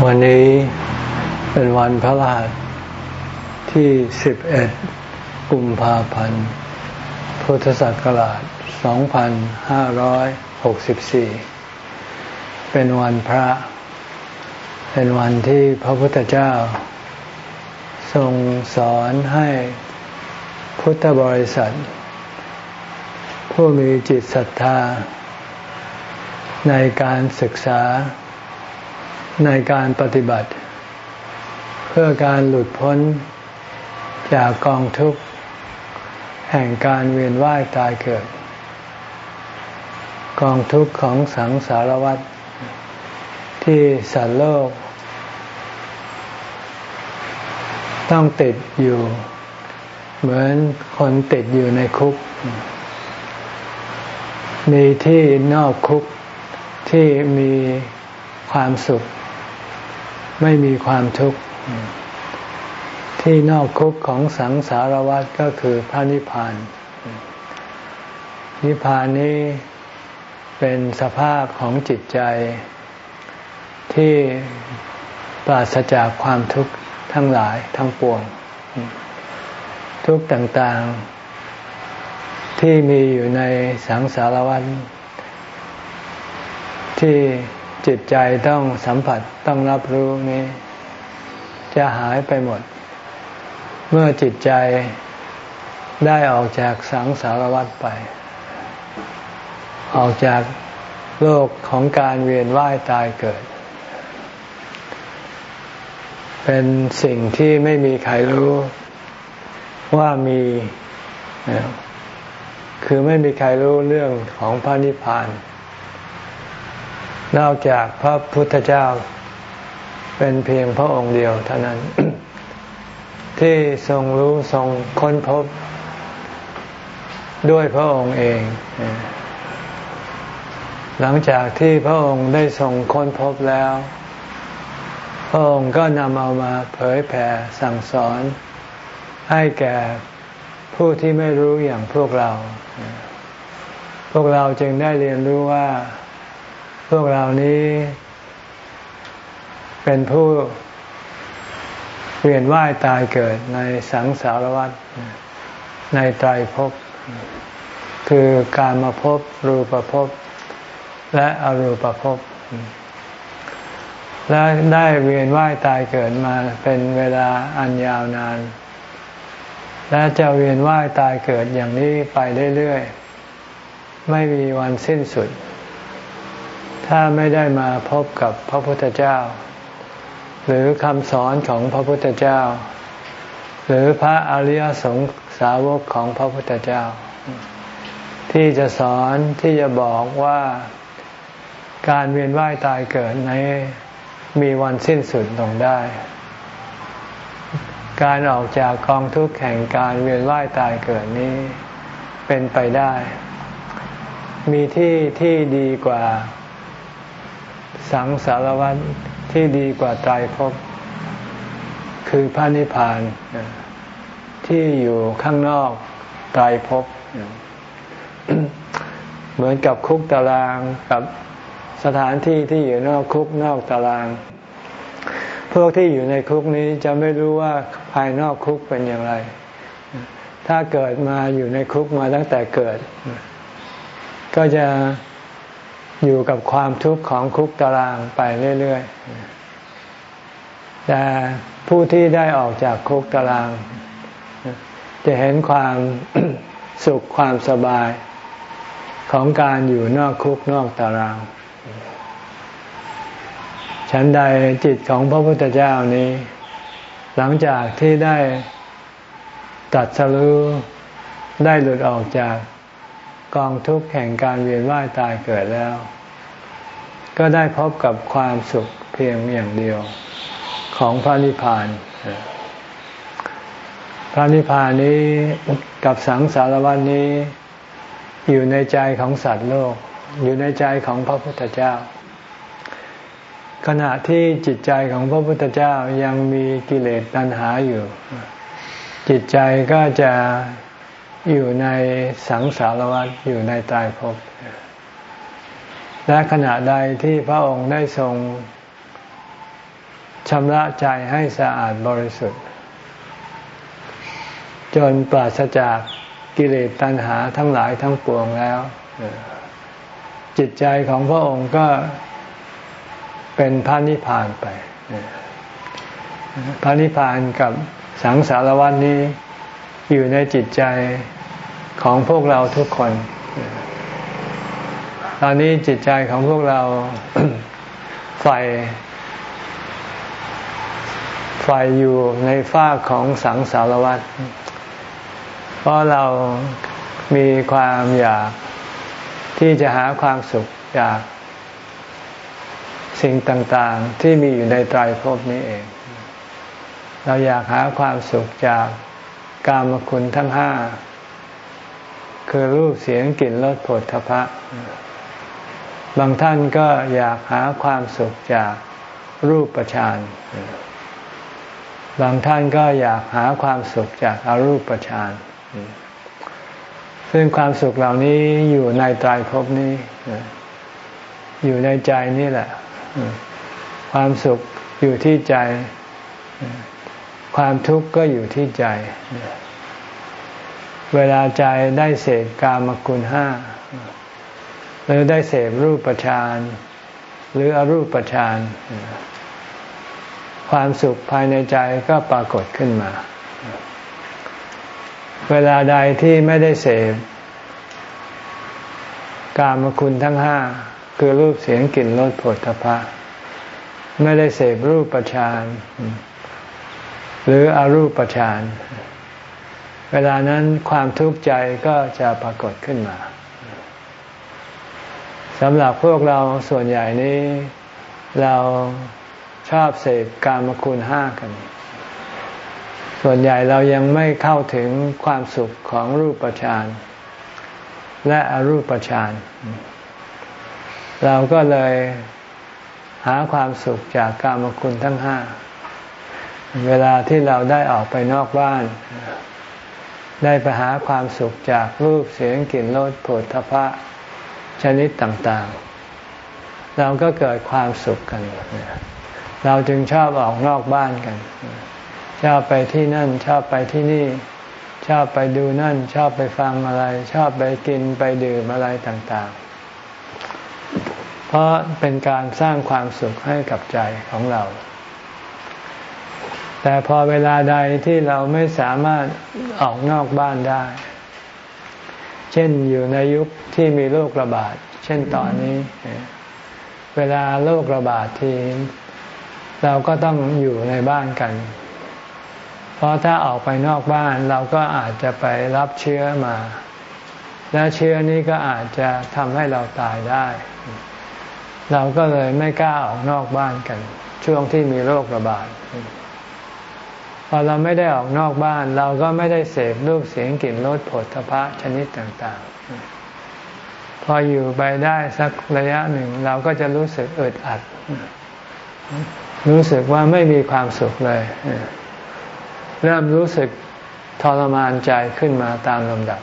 วันนี้เป็นวันพระรหัสที่ 11 กุมภาพันธ์ พุทธศักราช 2564 เป็นวันพระ เป็นวันที่พระพุทธเจ้า ทรงสอนให้พุทธบริษัท ผู้มีจิตศรัทธา ในการศึกษา ในการปฏิบัติ เพื่อการหลุดพ้นจากกองทุกข์ แห่งการเวียนว่ายตายเกิด กองทุกข์ของสังสารวัฏที่สัตว์โลก ต้องติดอยู่ เหมือนคนติดอยู่ในคุก มีที่นอกคุกที่มีความสุข ไม่มีความทุกข์ ที่นอกคุกของสังสารวัฏก็คือพระนิพพาน นิพพานนี้เป็นสภาพของจิตใจ ที่ปราศจากความทุกข์ทั้งหลายทั้งปวง ทุกต่างๆ ที่มีอยู่ในสังสารวัฏที่ จิตใจต้องสัมผัสต้องรับรู้นี้ จะหายไปหมด เมื่อจิตใจได้ออกจากสังสารวัฏไป ออกจากโลกของการเวียนว่ายตายเกิด เป็นสิ่งที่ไม่มีใครรู้ว่ามีคือไม่มีใครรู้เรื่องของพระนิพพาน นอกจากพระพุทธเจ้า เป็นเพียงพระองค์เดียวเท่านั้น ที่ทรงรู้ทรงค้นพบ ด้วยพระองค์เอง หลังจากที่พระองค์ได้ทรงค้นพบแล้ว พระองค์ก็นำเอามาเผยแผ่สั่งสอน ให้แก่ผู้ที่ไม่รู้อย่างพวกเรา พวกเราจึงได้เรียนรู้ว่า พวกเรานี้ เป็นผู้เวียนว่ายตายเกิดในสังสารวัฏในไตรภพคือการมาพบรูปภพและอรูปภพและได้เวียนว่ายตายเกิดมาเป็นเวลาอันยาวนาน และจะเวียนว่ายตายเกิดอย่างนี้ไปเรื่อยๆ ไม่มีวันสิ้นสุด ถ้าไม่ได้มาพบกับพระพุทธเจ้า หรือคำสอนของพระพุทธเจ้า หรือพระอริยสงสาวกของพระพุทธเจ้า ที่จะสอนที่จะบอกว่าการเวียนว่ายตายเกิดในมีวันสิ้นสุดลงได้ การออกจากกองทุกข์แห่งการเวียนว่ายตายเกิดนี้เป็นไปได้ มีที่ที่ดีกว่า สังสารวัฏที่ดีกว่าตายภพคือพระนิพพานที่อยู่ข้างนอกตายภพเหมือนกับคุกตารางกับสถานที่ที่อยู่นอกคุกนอกตาราง พวกที่อยู่ในคุกนี้จะไม่รู้ว่าภายนอกคุกเป็นอย่างไร ถ้าเกิดมาอยู่ในคุกมาตั้งแต่เกิด ก็จะ อยู่กับความทุกข์ของคุกตารางไปเรื่อยๆ แต่ผู้ที่ได้ออกจากคุกตาราง จะเห็นความสุขความสบายของการอยู่นอกคุกนอกตาราง ฉันใดจิตของพระพุทธเจ้านี้ หลังจากที่ได้ตัดสรู้ได้หลุดออกจากกองทุกข์แห่งการเวียนว่ายตายเกิดแล้ว ก็ได้พบกับความสุขเพียงอย่างเดียวของพระนิพพาน พระนิพพานนี้กับสังสารวัฏนี้ อยู่ในใจของสัตว์โลก อยู่ในใจของพระพุทธเจ้า ขณะที่จิตใจของพระพุทธเจ้ายังมีกิเลสตัณหาอยู่ จิตใจก็จะอยู่ในสังสารวัฏอยู่ในตายภพ และขณะใดที่พระองค์ได้ทรงชำระใจให้สะอาดบริสุทธิ์ จนปราศจากกิเลสตัณหาทั้งหลายทั้งปวงแล้ว จิตใจของพระองค์ก็เป็นพระนิพพานไป พระนิพพานกับสังสารวัฏนี้อยู่ในจิตใจของพวกเราทุกคน ตอนนี้จิตใจของพวกเราไฟไฟอยู่ในฝ้าของสังสารวัฏเพราะเรามีความอยากที่จะหาความสุขจากสิ่งต่างๆ ที่มีอยู่ในไตรภพนี้เอง เราอยากหาความสุขจากกามคุณทั้งห้า คือรูปเสียงกลิ่นรสผลทพะ บางท่านก็อยากหาความสุขจากรูปประชานบางท่านก็อยากหาความสุขจากอารูปฌานซึ่งความสุขเหล่านี้อยู่ในตายภพนี้อยู่ในใจนี่แหละ ความสุขอยู่ที่ใจ ความทุกข์ก็อยู่ที่ใจ เวลาใจได้เสพกามกุลห้า หรือได้เสพรูปฌานหรืออรูปฌานความสุขภายในใจก็ปรากฏขึ้นมา เวลาใดที่ไม่ได้เสพกามคุณทั้งห้าคือรูปเสียงกลิ่นรสผลทพะ ไม่ได้เสพรูปประชานหรืออรูปประชานเวลานั้นความทุกข์ใจก็จะปรากฏขึ้นมา สำหรับพวกเราส่วนใหญ่นี้ เราชอบเสพกามคุณห้ากัน ส่วนใหญ่เรายังไม่เข้าถึงความสุขของรูปฌานและอรูปฌานเราก็เลยหาความสุขจากกามคุณทั้งห้า เวลาที่เราได้ออกไปนอกบ้าน ได้ไปหาความสุขจากรูปเสียงกลิ่นรสผลทพะ ชนิดต่างๆ เราก็เกิดความสุขกัน เราจึงชอบออกนอกบ้านกัน ชอบไปที่นั่นชอบไปที่นี่ ชอบไปดูนั่น ชอบไปฟังอะไร ชอบไปกินไปดื่มอะไรต่างๆ เพราะเป็นการสร้างความสุขให้กับใจของเราแต่พอเวลาใดที่เราไม่สามารถออกนอกบ้านได้ เช่นอยู่ในยุคที่มีโรคระบาด เช่นตอนนี้ เวลาโรคระบาดทีเราก็ต้องอยู่ในบ้านกัน เพราะถ้าออกไปนอกบ้านเราก็อาจจะไปรับเชื้อมา และเชื้อนี้ก็อาจจะทำให้เราตายได้ เราก็เลยไม่กล้าออกนอกบ้านกัน ช่วงที่มีโรคระบาด อเราไม่ได้ออกนอกบ้าน เราก็ไม่ได้เสพรูปเสียงกลิ่นรสผลทพะชนิดต่างๆ พออยู่ไปได้สักระยะหนึ่ง เราก็จะรู้สึกอึดอัด รู้สึกว่าไม่มีความสุขเลย เริ่มรู้สึกทรมานใจขึ้นมาตามลำดับ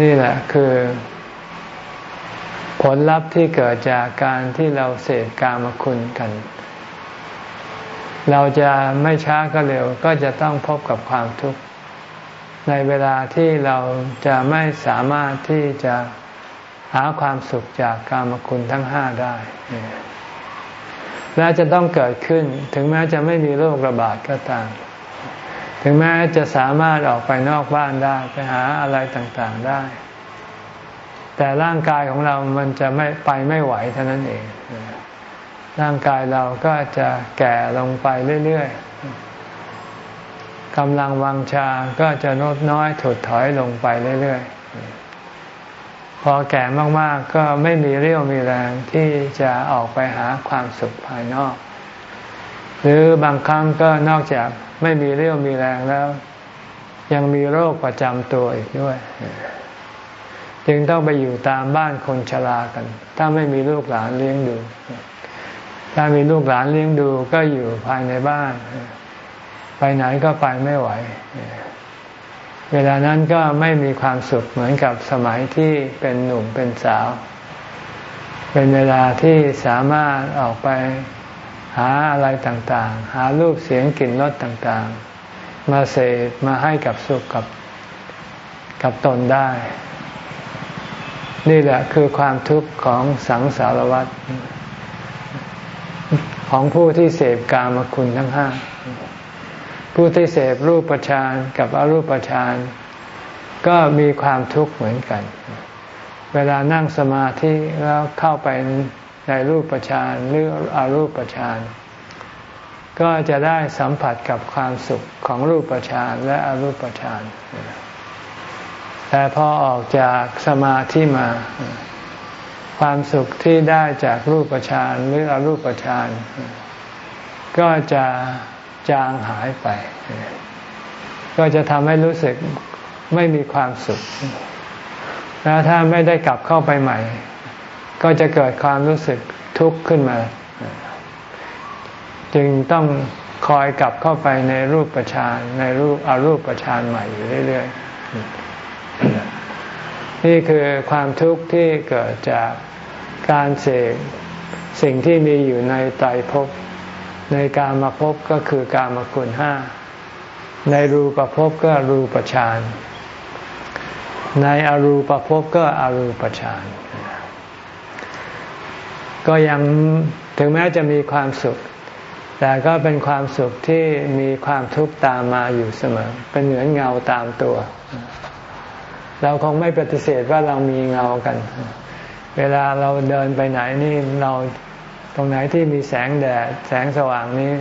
นี่แหละคือ ผลลัพธ์ที่เกิดจากการที่เราเสพกามคุณกัน เราจะไม่ช้าก็เร็วก็จะต้องพบกับความทุกข์ ในเวลาที่เราจะไม่สามารถที่จะหาความสุขจากกามคุณทั้งห้าได้ และจะต้องเกิดขึ้นถึงแม้จะไม่มีโรคระบาดก็ตาม ถึงแม้จะสามารถออกไปนอกบ้านได้ไปหาอะไรต่างๆได้ แต่ร่างกายของเรามันจะไม่ไปไม่ไหวเท่านั้นเอง ร่างกายเราก็จะแก่ลงไปเรื่อยๆกำลังวังชาก็จะลดน้อยถดถอยลงไปเรื่อยๆ พอแก่มากๆก็ไม่มีเรี่ยวมีแรงที่จะออกไปหาความสุขภายนอก หรือบางครั้งก็นอกจากไม่มีเรี่ยวมีแรงแล้ว ยังมีโรคประจำตัวอีกด้วยจึงต้องไปอยู่ตามบ้านคนชรากัน ถ้าไม่มีลูกหลานเลี้ยงดู ถ้ามีลูกหลานเลี้ยงดูก็อยู่ภายในบ้าน ไปไหนก็ไปไม่ไหว เวลานั้นก็ไม่มีความสุขเหมือนกับสมัยที่เป็นหนุ่มเป็นสาว เป็นเวลาที่สามารถออกไปหาอะไรต่างๆ หารูปเสียงกลิ่นรสต่างๆ มาเสพมาให้กับสุขกับกับตนได้ นี่แหละคือความทุกข์ของสังสารวัฏ ของผู้ที่เสพกามคุณทั้งห้าผู้ที่เสพรูปฌานกับอรูปฌานก็มีความทุกข์เหมือนกัน เวลานั่งสมาธิแล้วเข้าไปในรูปฌานหรืออรูปฌานก็จะได้สัมผัสกับความสุขของรูปฌานและอรูปฌานแต่พอออกจากสมาธิมา ความสุขที่ได้จากรูปฌานหรืออรูปฌานก็จะจางหายไป ก็จะทำให้รู้สึกไม่มีความสุข แล้วถ้าไม่ได้กลับเข้าไปใหม่ ก็จะเกิดความรู้สึกทุกข์ขึ้นมา จึงต้องคอยกลับเข้าไปในรูปประชานในรูปอารูปประชานใหม่อยู่เรื่อยๆ นี่คือความทุกข์ที่เกิดจาก การเสกสิ่งที่มีอยู่ในไตรภพในการมาพบก็คือการมาคุณห้า ในรูปภพก็รูปฌานในอรูปภพก็อรูปฌานก็ยังถึงแม้จะมีความสุข แต่ก็เป็นความสุขที่มีความทุกข์ตามมาอยู่เสมอ เป็นเหมือนเงาตามตัว เราคงไม่ปฏิเสธว่าเรามีเงากัน เวลาเราเดินไปไหนนี่เราตรงไหนที่มีแสงแดดแสงสว่างนี้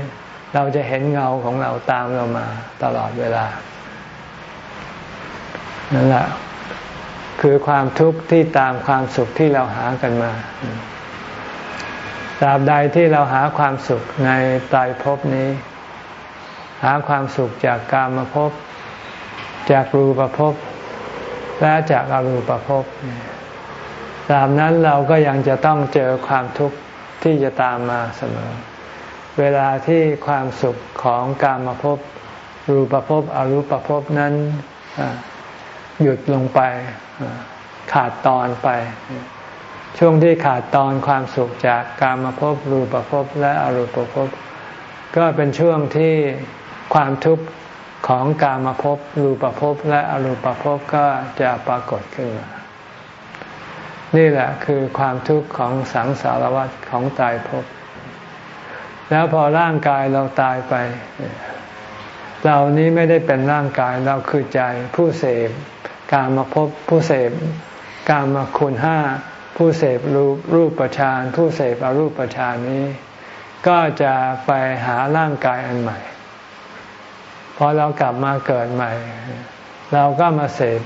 เราจะเห็นเงาของเราตามเรามาตลอดเวลา นั่นแหละคือความทุกข์ที่ตามความสุขที่เราหากันมาตราบใดที่เราหาความสุขในตายภพนี้ หาความสุขจากกามภพ จากรูปภพ และจากอรูปภพ ตามนั้นเราก็ยังจะต้องเจอความทุกข์ที่จะตามมาเสมอ เวลาที่ความสุขของกามภพรูปภพอรูปภพนั้นหยุดลงไปขาดตอนไป ช่วงที่ขาดตอนความสุขจากการมาพบรูปภพและอรูปภพก็เป็นช่วงที่ความทุกข์ของการมาพบรูปภพและอรูปภพก็จะปรากฏขึ้นมา นี่แหละคือความทุกข์ของสังสารวัฏของตายภพแล้วพอร่างกายเราตายไป เรานี้ไม่ได้เป็นร่างกายเราคือใจผู้เสพการมาพบผู้เสพการมาคุณห้าผู้เสพรูปรูปประชานผู้เสพอรูปประชานนี้ ก็จะไปหาร่างกายอันใหม่พอเรากลับมาเกิดใหม่ เราก็มาเสพ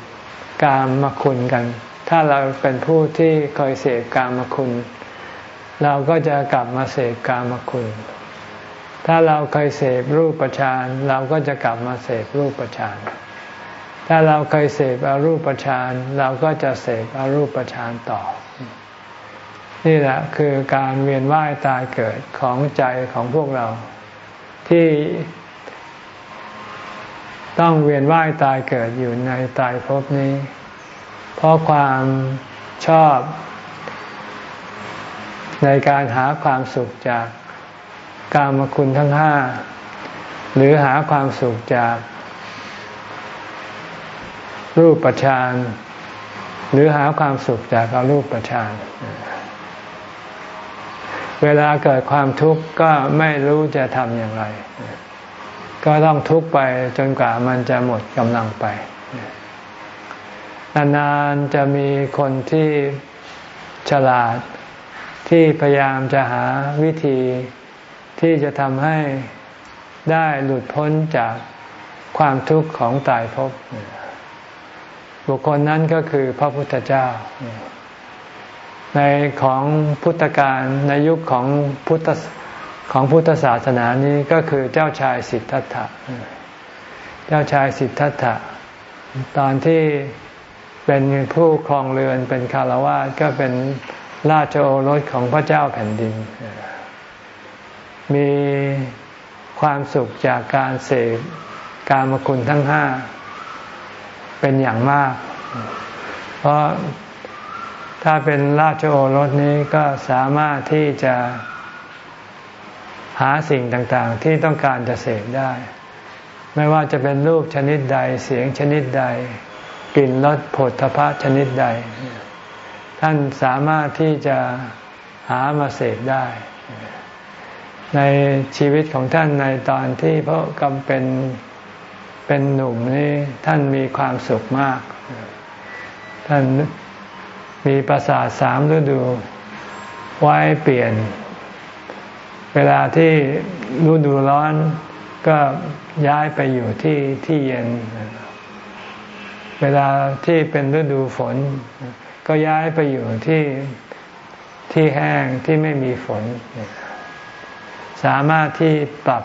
กามมาคุณกัน ถ้าเราเป็นผู้ที่เคยเสพกามมาคุณ เราก็จะกลับมาเสพกามมาคุณ ถ้าเราเคยเสพรูปประชานเราก็จะกลับมาเสพรูปประชานถ้าเราเคยเสพอรูปฌานเราก็จะเสพอรูปฌานต่อ นี่แหละคือการเวียนว่ายตายเกิดของใจของพวกเรา ที่ต้องเวียนว่ายตายเกิดอยู่ในตายภพนี้ เพราะความชอบ ในการหาความสุขจากกามคุณทั้งห้า หรือหาความสุขจาก รูปประชานหรือหาความสุขจากอารูปประชานเวลาเกิดความทุกข์ก็ไม่รู้จะทำอย่างไร ก็ต้องทุกข์ไปจนกว่ามันจะหมดกำลังไป นานๆจะมีคนที่ฉลาดที่พยายามจะหาวิธีที่จะทำให้ได้หลุดพ้นจากความทุกข์ของตายภพบุคคลนั้นก็คือพระพุทธเจ้า ในของพุทธการในยุคของพุทธของพุทธศาสนานี้ก็คือเจ้าชายสิทธัตถะ เจ้าชายสิทธัตถะ ตอนที่ เป็นผู้ครองเรือนเป็นคารวะก็เป็นราชโอรสของพระเจ้าแผ่นดิน มีความสุขจากการเสพการมคุณทั้งห้า เป็นอย่างมาก เพราะถ้าเป็นราชโอรสนี้ก็สามารถที่จะหาสิ่งต่างๆ ที่ต้องการจะเสพได้ ไม่ว่าจะเป็นรูปชนิดใดเสียงชนิดใด กลิ่นรสผลทพะชนิดใด ท่านสามารถที่จะหามาเสพได้ ในชีวิตของท่านในตอนที่พระกำเป็นเป็นหนุ่มนี่ท่านมีความสุขมาก ท่านมีประสาทสามฤดู ไว้เปลี่ยน เวลาที่ฤดูร้อนก็ย้ายไปอยู่ที่ที่เย็น เวลาที่เป็นฤดูฝน ก็ย้ายไปอยู่ที่ที่แห้งที่ไม่มีฝน สามารถที่ปรับ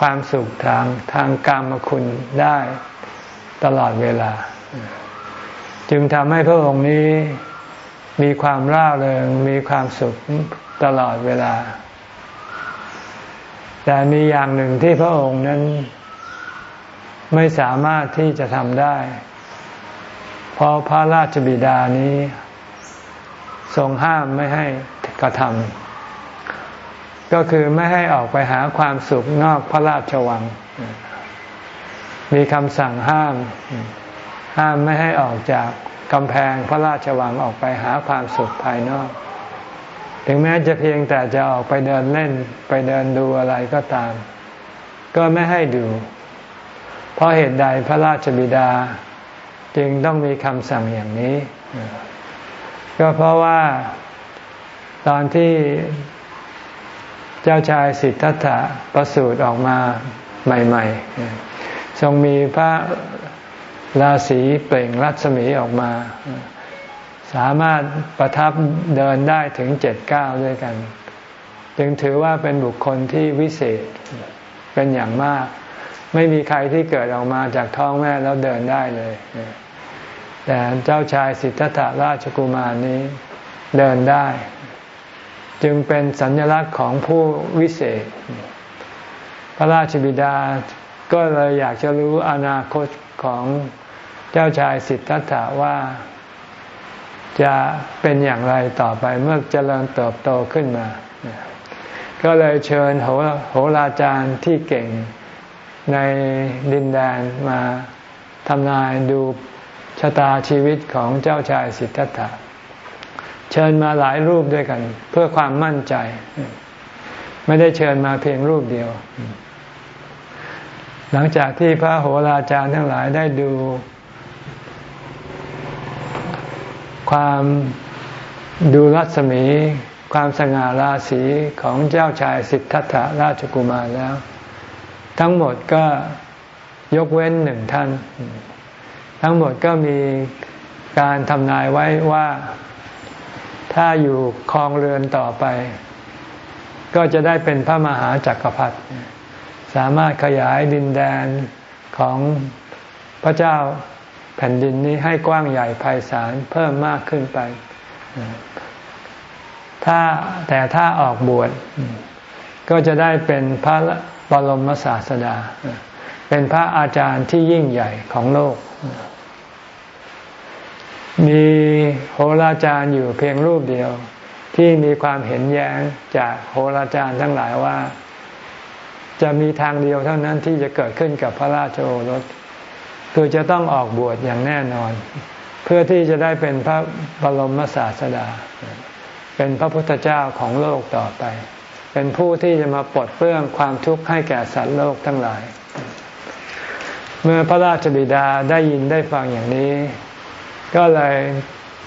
ความสุขทางทางกรรมคุณได้ตลอดเวลา จึงทำให้พระองค์นี้มีความร่าเริงมีความสุขตลอดเวลา แต่มีอย่างหนึ่งที่พระองค์นั้น ไม่สามารถที่จะทำได้ เพราะพระราชบิดานี้ ทรงห้ามไม่ให้กระทำก็คือไม่ให้ออกไปหาความสุขนอกพระราชวัง มีคำสั่งห้าม ห้ามไม่ให้ออกจากกำแพงพระราชวังออกไปหาความสุขภายนอก ถึงแม้จะเพียงแต่จะออกไปเดินเล่นไปเดินดูอะไรก็ตาม ก็ไม่ให้ดู เพราะเหตุใดพระราชบิดา จึงต้องมีคำสั่งอย่างนี้ ก็เพราะว่าตอนที่เจ้าชายสิทธัตถะประสูติออกมาใหม่ ๆ ทรงมีพระราศีเปล่งรัศมีออกมา สามารถประทับเดินได้ถึงเจ็ดเก้าด้วยกัน จึงถือว่าเป็นบุคคลที่วิเศษเป็นอย่างมาก ไม่มีใครที่เกิดออกมาจากท้องแม่แล้วเดินได้เลย แต่เจ้าชายสิทธัตถราชกุมารนี้เดินได้ จึงเป็นสัญลักษณ์ของผู้วิเศษ พระราชบิดาก็เลยอยากจะรู้อนาคตของเจ้าชายสิทธัตถะว่า จะเป็นอย่างไรต่อไปเมื่อเจริญเติบโตขึ้นมา ก็เลยเชิญโหโหราจารย์ที่เก่ง ในดินแดนมาทำนายดูชะตาชีวิตของเจ้าชายสิทธัตถะ เชิญมาหลายรูปด้วยกัน เพื่อความมั่นใจ ไม่ได้เชิญมาเพียงรูปเดียว หลังจากที่พระโหราจารย์ทั้งหลายได้ดูความดูรัศมี ความสง่าราศีของเจ้าชายสิทธัตถราชกุมารแล้ว ทั้งหมดก็ยกเว้นหนึ่งท่าน ทั้งหมดก็มีการทำนายไว้ว่า ถ้าอยู่คลองเรือนต่อไป ก็จะได้เป็นพระมหาจักรพรรดิสามารถขยายดินแดนของพระเจ้าแผ่นดินนี้ให้กว้างใหญ่ไพศาลเพิ่มมากขึ้นไป ถ้าแต่ถ้าออกบวชก็จะได้เป็นพระ บรมศาสดา เป็นพระอาจารย์ที่ยิ่งใหญ่ของโลก มีโหราจารย์อยู่เพียงรูปเดียว ที่มีความเห็นแย้งจากโหราจารย์ทั้งหลายว่า จะมีทางเดียวเท่านั้นที่จะเกิดขึ้นกับพระราชโอรส คือจะต้องออกบวชอย่างแน่นอน เพื่อที่จะได้เป็นพระบรมศาสดา เป็นพระพุทธเจ้าของโลกต่อไป เป็นผู้ที่จะมาปลดเปลื้องความทุกข์ให้แก่สัตว์โลกทั้งหลาย เมื่อพระราชบิดาได้ยินได้ฟังอย่างนี้ ก็เลย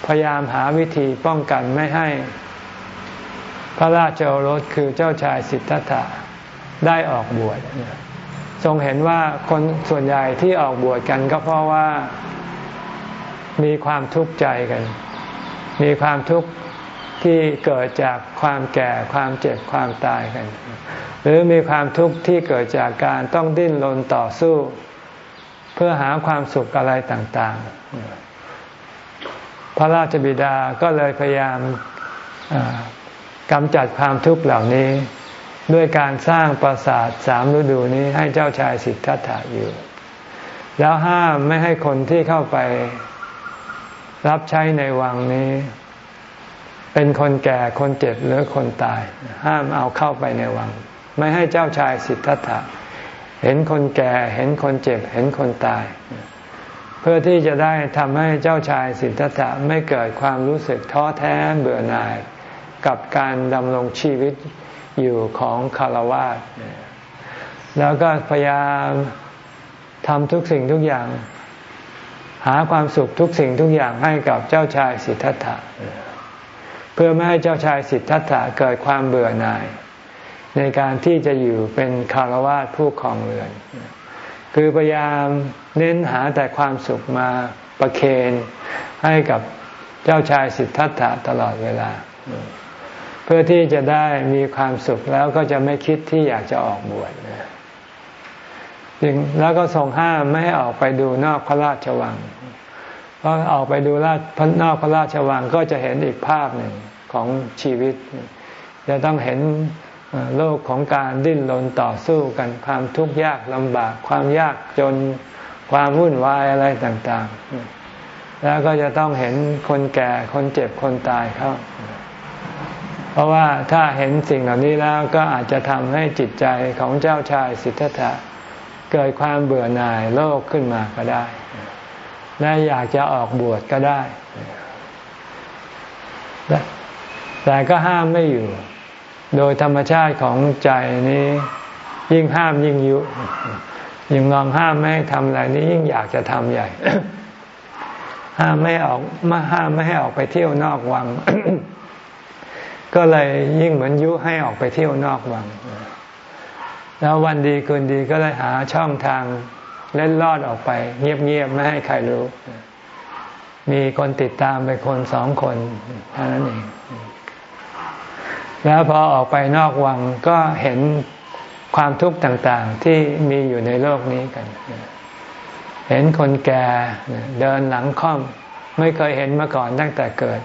พยายามหาวิธีป้องกันไม่ให้ พระราชโอรสคือเจ้าชายสิทธัตถะได้ออกบวชทรงเห็นว่าคนส่วนใหญ่ที่ออกบวชกันก็เพราะว่ามีความทุกข์ใจกัน มีความทุกข์ ที่เกิดจากความแก่ความเจ็บความตายกัน หรือมีความทุกข์ที่เกิดจากการต้องดิ้นรนต่อสู้ เพื่อหาความสุขอะไรต่างๆ พระราชบิดาก็เลยพยายามกำจัดความทุกข์เหล่านี้ ด้วยการสร้างปราสาทสามฤดูนี้ให้เจ้าชายสิทธัตถะอยู่ แล้วห้ามไม่ให้คนที่เข้าไปรับใช้ในวังนี้ เป็นคนแก่คนเจ็บหรือคนตาย ห้ามเอาเข้าไปในวัง ไม่ให้เจ้าชายสิทธัตถะ เห็นคนแก่เห็นคนเจ็บ เห็นคนตาย เพื่อที่จะได้ทำให้เจ้าชายสิทธัตถะไม่เกิดความรู้สึกท้อแท้เบื่อหน่าย กับการดำรงชีวิตอยู่ของคารวะแล้วก็พยายามทำทุกสิ่งทุกอย่าง หาความสุขทุกสิ่งทุกอย่างให้กับเจ้าชายสิทธัตถะ พื่อไม่ให้เจ้าชายสิทธัตถะเกิดความเบื่อหน่าย ในการที่จะอยู่เป็นคารวะผู้ครองเรือน คือพยายามเน้นหาแต่ความสุขมาประเคนให้กับเจ้าชายสิทธัตถะตลอดเวลา เพื่อที่จะได้มีความสุขแล้วก็จะไม่คิดที่อยากจะออกบวชจึงแล้วก็ทรงห้ามไม่ให้ออกไปดูนอกพระราชวังเพราะออกไปดูราชนอกพระราชวังก็จะเห็นอีกภาพหนึ่ง ของชีวิต จะต้องเห็นโลกของการดิ้นรนต่อสู้กันความทุกข์ยากลำบาก ความยากจนความวุ่นวายอะไรต่างๆ แล้วก็จะต้องเห็นคนแก่คนเจ็บคนตายเข้า เพราะว่าถ้าเห็นสิ่งเหล่านี้แล้วก็อาจจะทำให้จิตใจของเจ้าชายสิทธัตถะเกิดความเบื่อหน่ายโลกขึ้นมาก็ได้ และอยากจะออกบวชก็ได้ แต่ก็ห้ามไม่อยู่ โดยธรรมชาติของใจนี้ ยิ่งห้ามยิ่งยุ ยิ่งลองห้ามไม่ให้ทำอะไรนี้ยิ่งอยากจะทำใหญ่ ห้ามไม่ออกมาห้ามไม่ให้ออกไปเที่ยวนอกวัง ก็เลยยิ่งเหมือนยุให้ออกไปเที่ยวนอกวัง แล้ววันดีคืนดีก็เลยหาช่องทางเล่นลอดออกไป เงียบๆไม่ให้ใครรู้ มีคนติดตามไปคนสองคนเท่านั้นเอง แล้วพอออกไปนอกวังก็เห็นความทุกข์ต่างๆ ที่มีอยู่ในโลกนี้กัน เห็นคนแก่เดินหลังค่อม ไม่เคยเห็นมาก่อนตั้งแต่เกิด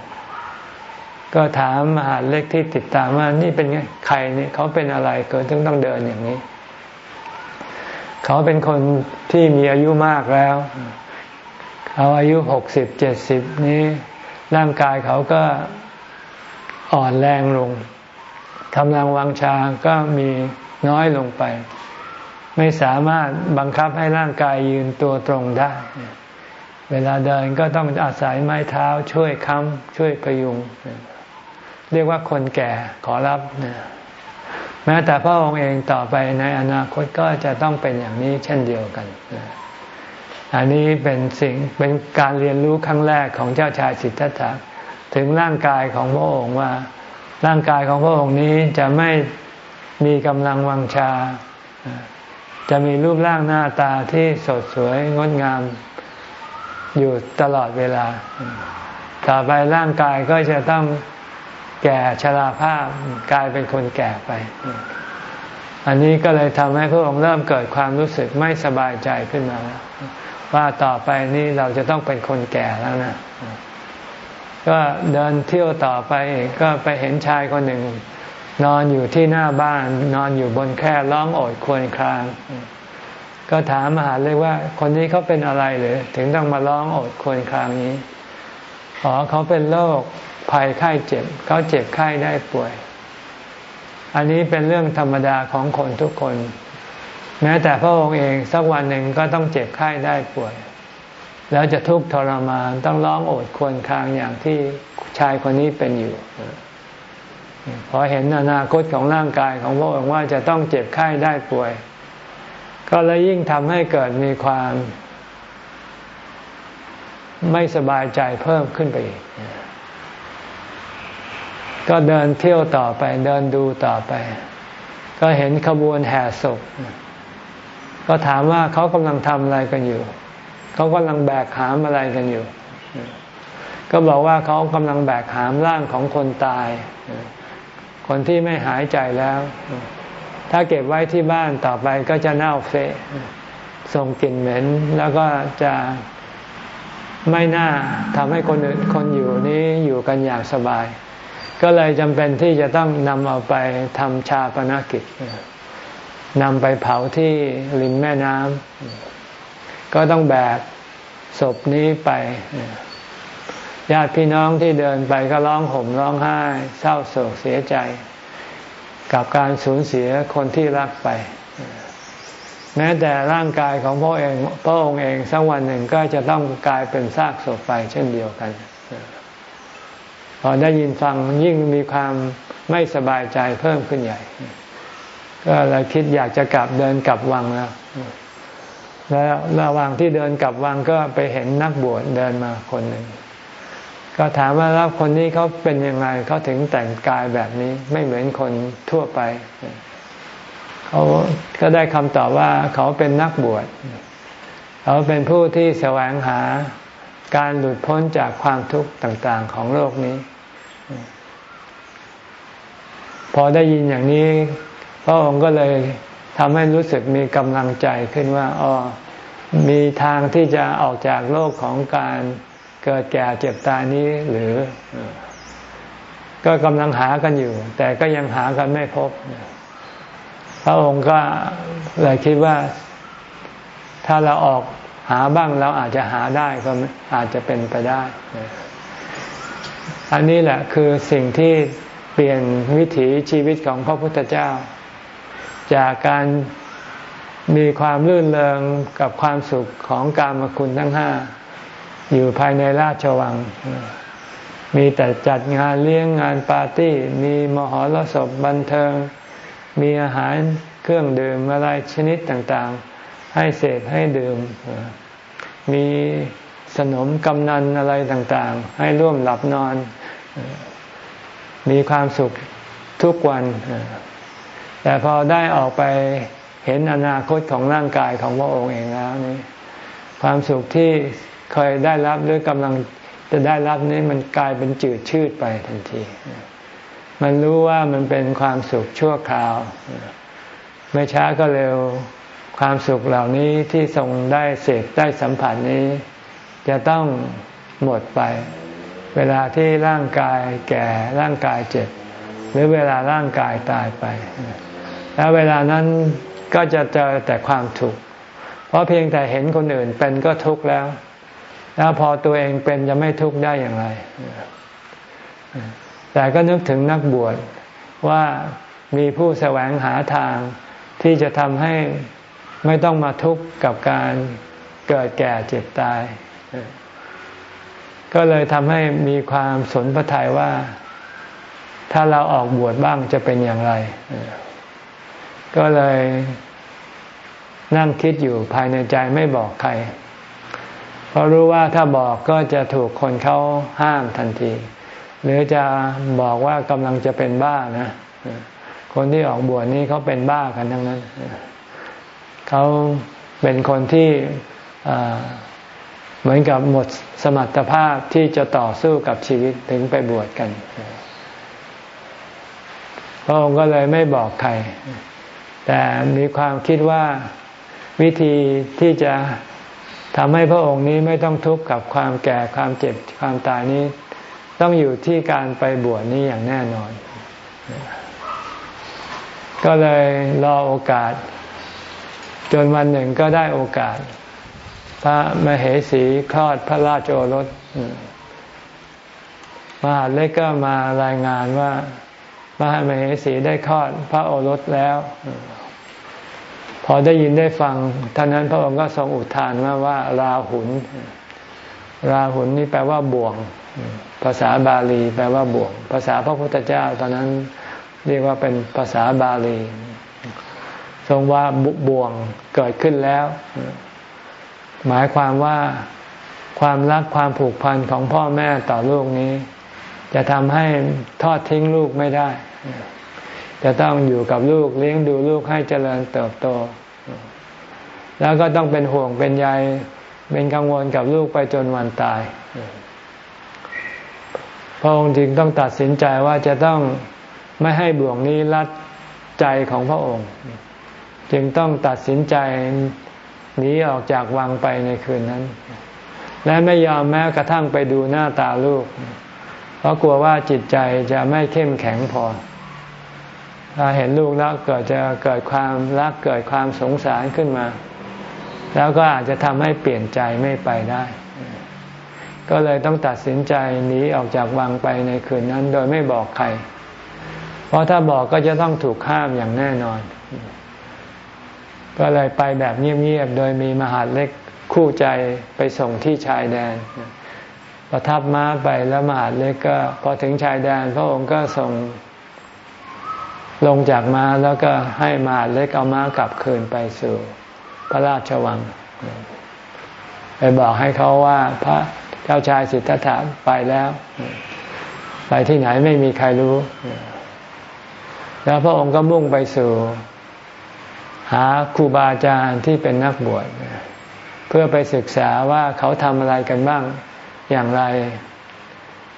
ก็ถามมหาเล็กที่ติดตามว่านี่เป็นไงใครนี่เขาเป็นอะไรเกิดถึงต้องเดินอย่างนี้ เขาเป็นคนที่มีอายุมากแล้วเขาอายุหกสิบเจ็ดสิบนี้ร่างกายเขาก็อ่อนแรงลง กำลังวังชาก็มีน้อยลงไป ไม่สามารถบังคับให้ร่างกายยืนตัวตรงได้ เวลาเดินก็ต้องอาศัยไม้เท้าช่วยค้ำช่วยพยุง เรียกว่าคนแก่ขอรับแม้แต่พระองค์เองต่อไปในอนาคตก็จะต้องเป็นอย่างนี้เช่นเดียวกันอันนี้เป็นสิ่งเป็นการเรียนรู้ครั้งแรกของเจ้าชายสิทธัตถะถึงร่างกายของพระองค์ว่า ร่างกายของพระองค์นี้จะไม่มีกำลังวังชา จะมีรูปร่างหน้าตาที่สดสวยงดงามอยู่ตลอดเวลา ต่อไปร่างกายก็จะต้องแก่ชราภาพกลายเป็นคนแก่ไป อันนี้ก็เลยทำให้พระองค์เริ่มเกิดความรู้สึกไม่สบายใจขึ้นมาว่าต่อไปนี้เราจะต้องเป็นคนแก่แล้วนะ ก็เดินเที่ยวต่อไปก็ไปเห็นชายคนหนึ่ง นอนอยู่ที่หน้าบ้าน นอนอยู่บนแคร่ร้องโอดครวญคราง ก็ถามมหาเลยว่า คนนี้เขาเป็นอะไรหรือถึงต้องมาร้องโอดครวญครางนี้อ๋อเขาเป็นโรคภัยไข้เจ็บ เขาเจ็บไข้ได้ป่วย อันนี้เป็นเรื่องธรรมดาของคนทุกคน แม้แต่พระองค์เองสักวันหนึ่งก็ต้องเจ็บไข้ได้ป่วย แล้วจะทุกข์ทรมานต้องร้องโอดควรคางอย่างที่ชายคนนี้เป็นอยู่พอเห็นอนาคตของร่างกายของพระองค์ว่าจะต้องเจ็บไข้ได้ป่วย ก็เลยยิ่งทำให้เกิดมีความ ไม่สบายใจเพิ่มขึ้นไปอีกก็เดินเที่ยวต่อไป เดินดูต่อไป ก็เห็นขบวนแห่ศพก็ถามว่าเขากำลังทำอะไรกันอยู่ เขากำลังแบกหามอะไรกันอยู่ ก็บอกว่าเขากำลังแบกหามร่างของคนตาย คนที่ไม่หายใจแล้ว ถ้าเก็บไว้ที่บ้านต่อไปก็จะเน่าเฟะส่งกลิ่นเหม็น แล้วก็จะไม่น่าทำให้คนอื่นคนอยู่นี้อยู่กันอย่างสบาย ก็เลยจำเป็นที่จะต้องนำเอาไปทำชาปนกิจนำไปเผาที่ริมแม่น้ำ ก็ต้องแบกศพนี้ไป ญาติพี่น้องที่เดินไปก็ร้องห่มร้องไห้ เศร้าโศกเสียใจ กับการสูญเสียคนที่รักไป แม้แต่ร่างกายของพระเองพระองค์เองสักวันหนึ่งก็จะต้องกลายเป็นซากศพไปเช่นเดียวกันพอได้ยินฟังยิ่งมีความไม่สบายใจเพิ่มขึ้นใหญ่ ก็เลยคิดอยากจะกลับเดินกลับวังแล้ว แล้วระหว่างที่เดินกลับวังก็ไปเห็นนักบวชเดินมาคนหนึ่ง ก็ถามว่าแล้วคนนี้เขาเป็นยังไงเขาถึงแต่งกายแบบนี้ไม่เหมือนคนทั่วไป เขาก็ได้คำตอบว่าเขาเป็นนักบวช เขาเป็นผู้ที่แสวงหาการหลุดพ้นจากความทุกข์ต่าง ๆ ของโลกนี้ พอได้ยินอย่างนี้ พระองค์ก็เลย ทำให้รู้สึกมีกำลังใจขึ้นว่าอ๋อมีทางที่จะออกจากโลกของการเกิดแก่เจ็บตายนี้หรือ ก็กำลังหากันอยู่ แต่ก็ยังหากันไม่พบ พระองค์ก็เลยคิดว่าถ้าเราออกหาบ้างเราอาจจะหาได้ก็อาจจะเป็นไปได้ อันนี้แหละคือสิ่งที่เปลี่ยนวิถีชีวิตของพระพุทธเจ้า จากการมีความลื่นเลงกับความสุขของกามคุณทั้งห้าอยู่ภายในราชวัง มีแต่จัดงานเลี้ยงงานปาร์ตี้ มีมหรสพบันเทิง มีอาหารเครื่องดื่มอะไรชนิดต่างๆ ให้เสพให้ดื่ม มีสนมกำนันอะไรต่างๆ ให้ร่วมหลับนอน มีความสุขทุกวัน แต่พอได้ออกไปเห็นอนาคตของร่างกายของพระองค์เองแล้วนี่ความสุขที่เคยได้รับหรือกำลังจะได้รับนี้มันกลายเป็นจืดชืดไปทันที มันรู้ว่ามันเป็นความสุขชั่วคราว ไม่ช้าก็เร็วความสุขเหล่านี้ที่ทรงได้เสพได้สัมผัสนี้ จะต้องหมดไป เวลาที่ร่างกายแก่ร่างกายเจ็บ หรือเวลาร่างกายตายไป แล้วเวลานั้นก็จะเจอแต่ความทุกข์เพราะเพียงแต่เห็นคนอื่นเป็นก็ทุกข์แล้ว แล้วพอตัวเองเป็นจะไม่ทุกข์ได้อย่างไร แต่ก็นึกถึงนักบวชว่ามีผู้แสวงหาทางที่จะทำให้ไม่ต้องมาทุกข์กับการเกิดแก่เจ็บตาย ก็เลยทำให้มีความสนพระทัยว่า ถ้าเราออกบวชบ้างจะเป็นอย่างไร ก็เลยนั่งคิดอยู่ภายในใจไม่บอกใคร เพราะรู้ว่าถ้าบอกก็จะถูกคนเขาห้ามทันที หรือจะบอกว่ากำลังจะเป็นบ้านะคนที่ออกบวชนี้เขาเป็นบ้ากันทั้งนั้น เขาเป็นคนที่เหมือนกับหมดสมรรถภาพที่จะต่อสู้กับชีวิตถึงไปบวชกันพระองค์ก็เลยไม่บอกใคร แต่มีความคิดว่าวิธีที่จะทำให้พระองค์นี้ไม่ต้องทุกข์กับความแก่ความเจ็บความตายนี้ ต้องอยู่ที่การไปบวชนี้อย่างแน่นอน ก็เลยรอโอกาส จนวันหนึ่งก็ได้โอกาส พระมเหสีคลอดพระราชโอรสมหาเล็กก็มารายงานว่าพระมเหสีได้คลอดพระโอรสแล้ว พอได้ยินได้ฟังท่านั้นพระองค์ก็ทรงอุทานมาว่า ราหุนราหุนนี่แปลว่าบ่วง ภาษาบาลีแปลว่าบ่วง ภาษาพระพุทธเจ้า ตอนนั้นเรียกว่าเป็นภาษาบาลี ทรงว่าบุบ่วงเกิดขึ้นแล้ว หมายความว่าความรักความผูกพันของพ่อแม่ต่อลูกนี้ จะทำให้ทอดทิ้งลูกไม่ได้ จะต้องอยู่กับลูกเลี้ยงดูลูกให้เจริญเติบโต แล้วก็ต้องเป็นห่วงเป็นใยเป็นกังวลกับลูกไปจนวันตาย พระองค์จึงต้องตัดสินใจว่าจะต้องไม่ให้บ่วงนี้ลัดใจของพระองค์ จึงต้องตัดสินใจหนีออกจากวังไปในคืนนั้น และไม่ยอมแม้กระทั่งไปดูหน้าตาลูก เพราะกลัวว่าจิตใจจะไม่เข้มแข็งพอ ถ้าเห็นลูกแล้วเกิดจะเกิดความรักเกิดความสงสารขึ้นมา แล้วก็อาจจะทำให้เปลี่ยนใจไม่ไปได้ ก็เลยต้องตัดสินใจหนีออกจากวังไปในคืนนั้น โดยไม่บอกใคร เพราะถ้าบอกก็จะต้องถูกห้ามอย่างแน่นอน ก็เลยไปแบบเงียบๆ โดยมีมหาดเล็กคู่ใจไปส่งที่ชายแดนประทับม้าไปแล้วมหาดเล็กก็พอถึงชายแดน พระองค์ก็ส่ง ลงจากม้าแล้วก็ให้มาดเล็กเอาม้ากลับคืนไปสู่พระราชวัง ไปบอกให้เขาว่าพระเจ้าชายสิทธัตถะไปแล้ว ไปที่ไหนไม่มีใครรู้ แล้วพระองค์ก็มุ่งไปสู่ หาครูบาอาจารย์ที่เป็นนักบวชเพื่อไปศึกษาว่าเขาทำอะไรกันบ้างอย่างไร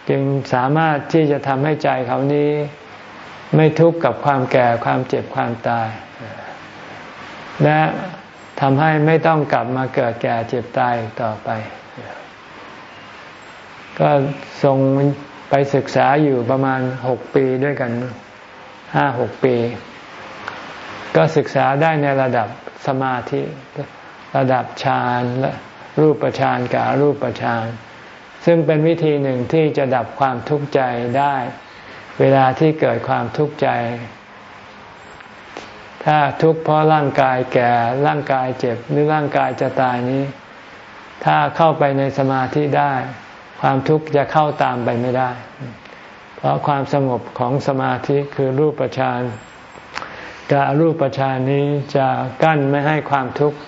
จึงสามารถที่จะทำให้ใจเขานี้ ไม่ทุกข์กับความแก่ความเจ็บความตาย และทำให้ไม่ต้องกลับมาเกิดแก่เจ็บตายต่อไป ก็ทรงไปศึกษาอยู่ประมาณหกปีด้วยกันห้าหกปี ก็ศึกษาได้ในระดับสมาธิ ระดับฌานและรูปฌานกับรูปฌาน ซึ่งเป็นวิธีหนึ่งที่จะดับความทุกข์ใจได้ เวลาที่เกิดความทุกข์ใจ ถ้าทุกข์เพราะร่างกายแก่ร่างกายเจ็บหรือร่างกายจะตายนี้ ถ้าเข้าไปในสมาธิได้ ความทุกข์จะเข้าตามไปไม่ได้ เพราะความสงบของสมาธิคือรูปฌานกับรูปฌานนี้จะกั้นไม่ให้ความทุกข์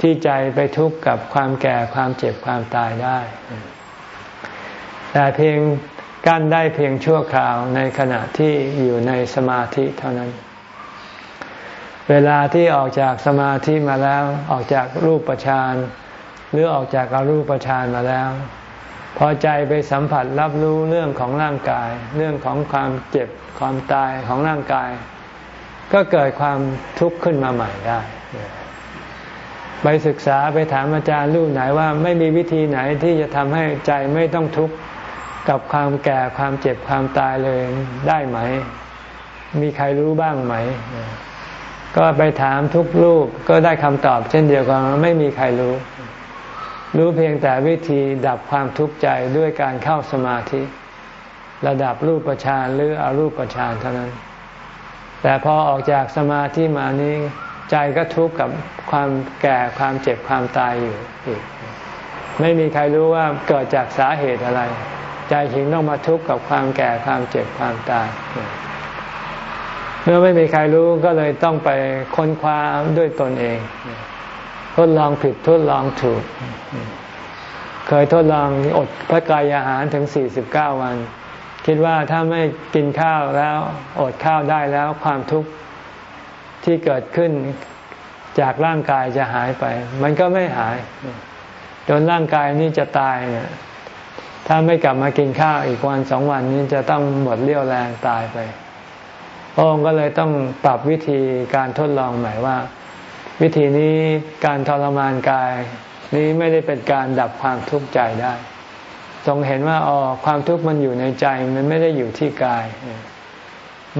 ที่ใจไปทุกข์กับความแก่ความเจ็บความตายได้ แต่เพียง กั้นได้เพียงชั่วคราวในขณะที่อยู่ในสมาธิเท่านั้น เวลาที่ออกจากสมาธิมาแล้วออกจากรูปฌานหรือออกจากอารูปฌานมาแล้ว พอใจไปสัมผัสรับรู้เรื่องของร่างกาย เรื่องของความเจ็บความตายของร่างกาย ก็เกิดความทุกข์ขึ้นมาใหม่ได้ไปศึกษาไปถามอาจารย์รูปไหนว่าไม่มีวิธีไหนที่จะทำให้ใจไม่ต้องทุกข์ กับความแก่ความเจ็บความตายเลยได้ไหม มีใครรู้บ้างไหม ก็ไปถามทุกรูปก็ได้คำตอบเช่นเดียวกันไม่มีใครรู้ รู้เพียงแต่วิธีดับความทุกข์ใจด้วยการเข้าสมาธิ ระดับรูปฌานหรืออรูปฌานเท่านั้น แต่พอออกจากสมาธิมานี้ใจก็ทุกข์กับความแก่ความเจ็บความตายอยู่อีก ไม่มีใครรู้ว่าเกิดจากสาเหตุอะไร ใจถึงต้องมาทุกข์กับความแก่ความเจ็บความตาย เมื่อไม่มีใครรู้ก็เลยต้องไปค้นคว้าด้วยตนเอง ทดลองผิดทดลองถูก เคยทดลองอดพระกายอาหารถึง 49 วัน คิดว่าถ้าไม่กินข้าวแล้วอดข้าวได้แล้วความทุกข์ที่เกิดขึ้นจากร่างกายจะหายไป มันก็ไม่หาย จนร่างกายนี้จะตายเนี่ย ถ้าไม่กลับมากินข้าวอีกวันสองวันนี้จะต้องหมดเรี่ยวแรงตายไปพระองค์ก็เลยต้องปรับวิธีการทดลองใหม่ว่า วิธีนี้การทรมานกาย นี้ไม่ได้เป็นการดับความทุกข์ใจได้ ทรงเห็นว่าอ๋อความทุกข์มันอยู่ในใจมันไม่ได้อยู่ที่กาย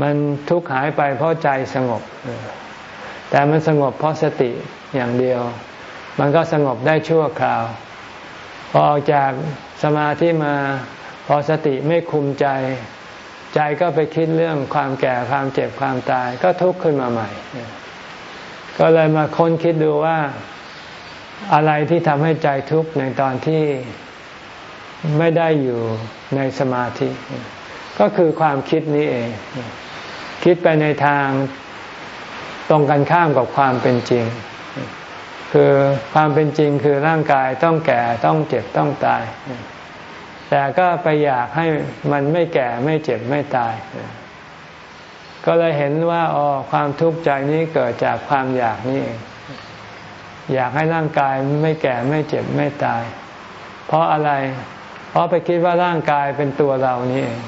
มันทุกข์หายไปเพราะใจสงบ แต่มันสงบเพราะสติอย่างเดียว มันก็สงบได้ชั่วคราว พอออกจาก สมาธิมาพอสติไม่คุมใจ ใจก็ไปคิดเรื่องความแก่ความเจ็บความตาย ก็ทุกข์ขึ้นมาใหม่ ก็เลยมาค้นคิดดูว่าอะไรที่ทำให้ใจทุกข์ในตอนที่ไม่ได้อยู่ในสมาธิ ก็คือความคิดนี้เอง คิดไปในทางตรงกันข้ามกับความเป็นจริง คือความเป็นจริงคือร่างกายต้องแก่ต้องเจ็บต้องตาย แต่ก็ไปอยากให้มันไม่แก่ไม่เจ็บไม่ตาย ก็เลยเห็นว่าอ๋อความทุกข์ใจนี้เกิดจากความอยากนี่เองอยากให้ร่างกายไม่แก่ไม่เจ็บไม่ตาย เพราะอะไร เพราะไปคิดว่าร่างกายเป็นตัวเรานี่เอง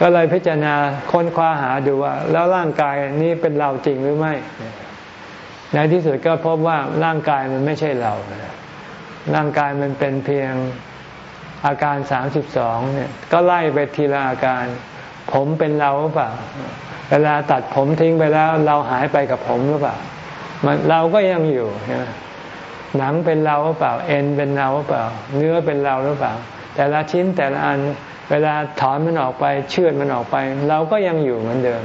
ก็เลยพิจารณาค้นคว้าหาดูว่า แล้วร่างกายนี้เป็นเราจริงหรือไม่ ในที่สุดก็พบว่าร่างกายมันไม่ใช่เรา ร่างกายมันเป็นเพียงอาการสามสิบสองเนี่ย ก็ไล่ไปทีละอาการ ผมเป็นเราหรือเปล่า เวลาตัดผมทิ้งไปแล้ว เราหายไปกับผมหรือเปล่า มันเราก็ยังอยู่หนังเป็นเราหรือเปล่า เอ็นเป็นเราหรือเปล่า เนื้อเป็นเราหรือเปล่า แต่ละชิ้นแต่ละอัน เวลาถอนมันออกไป เชื่อมันออกไป เราก็ยังอยู่เหมือนเดิม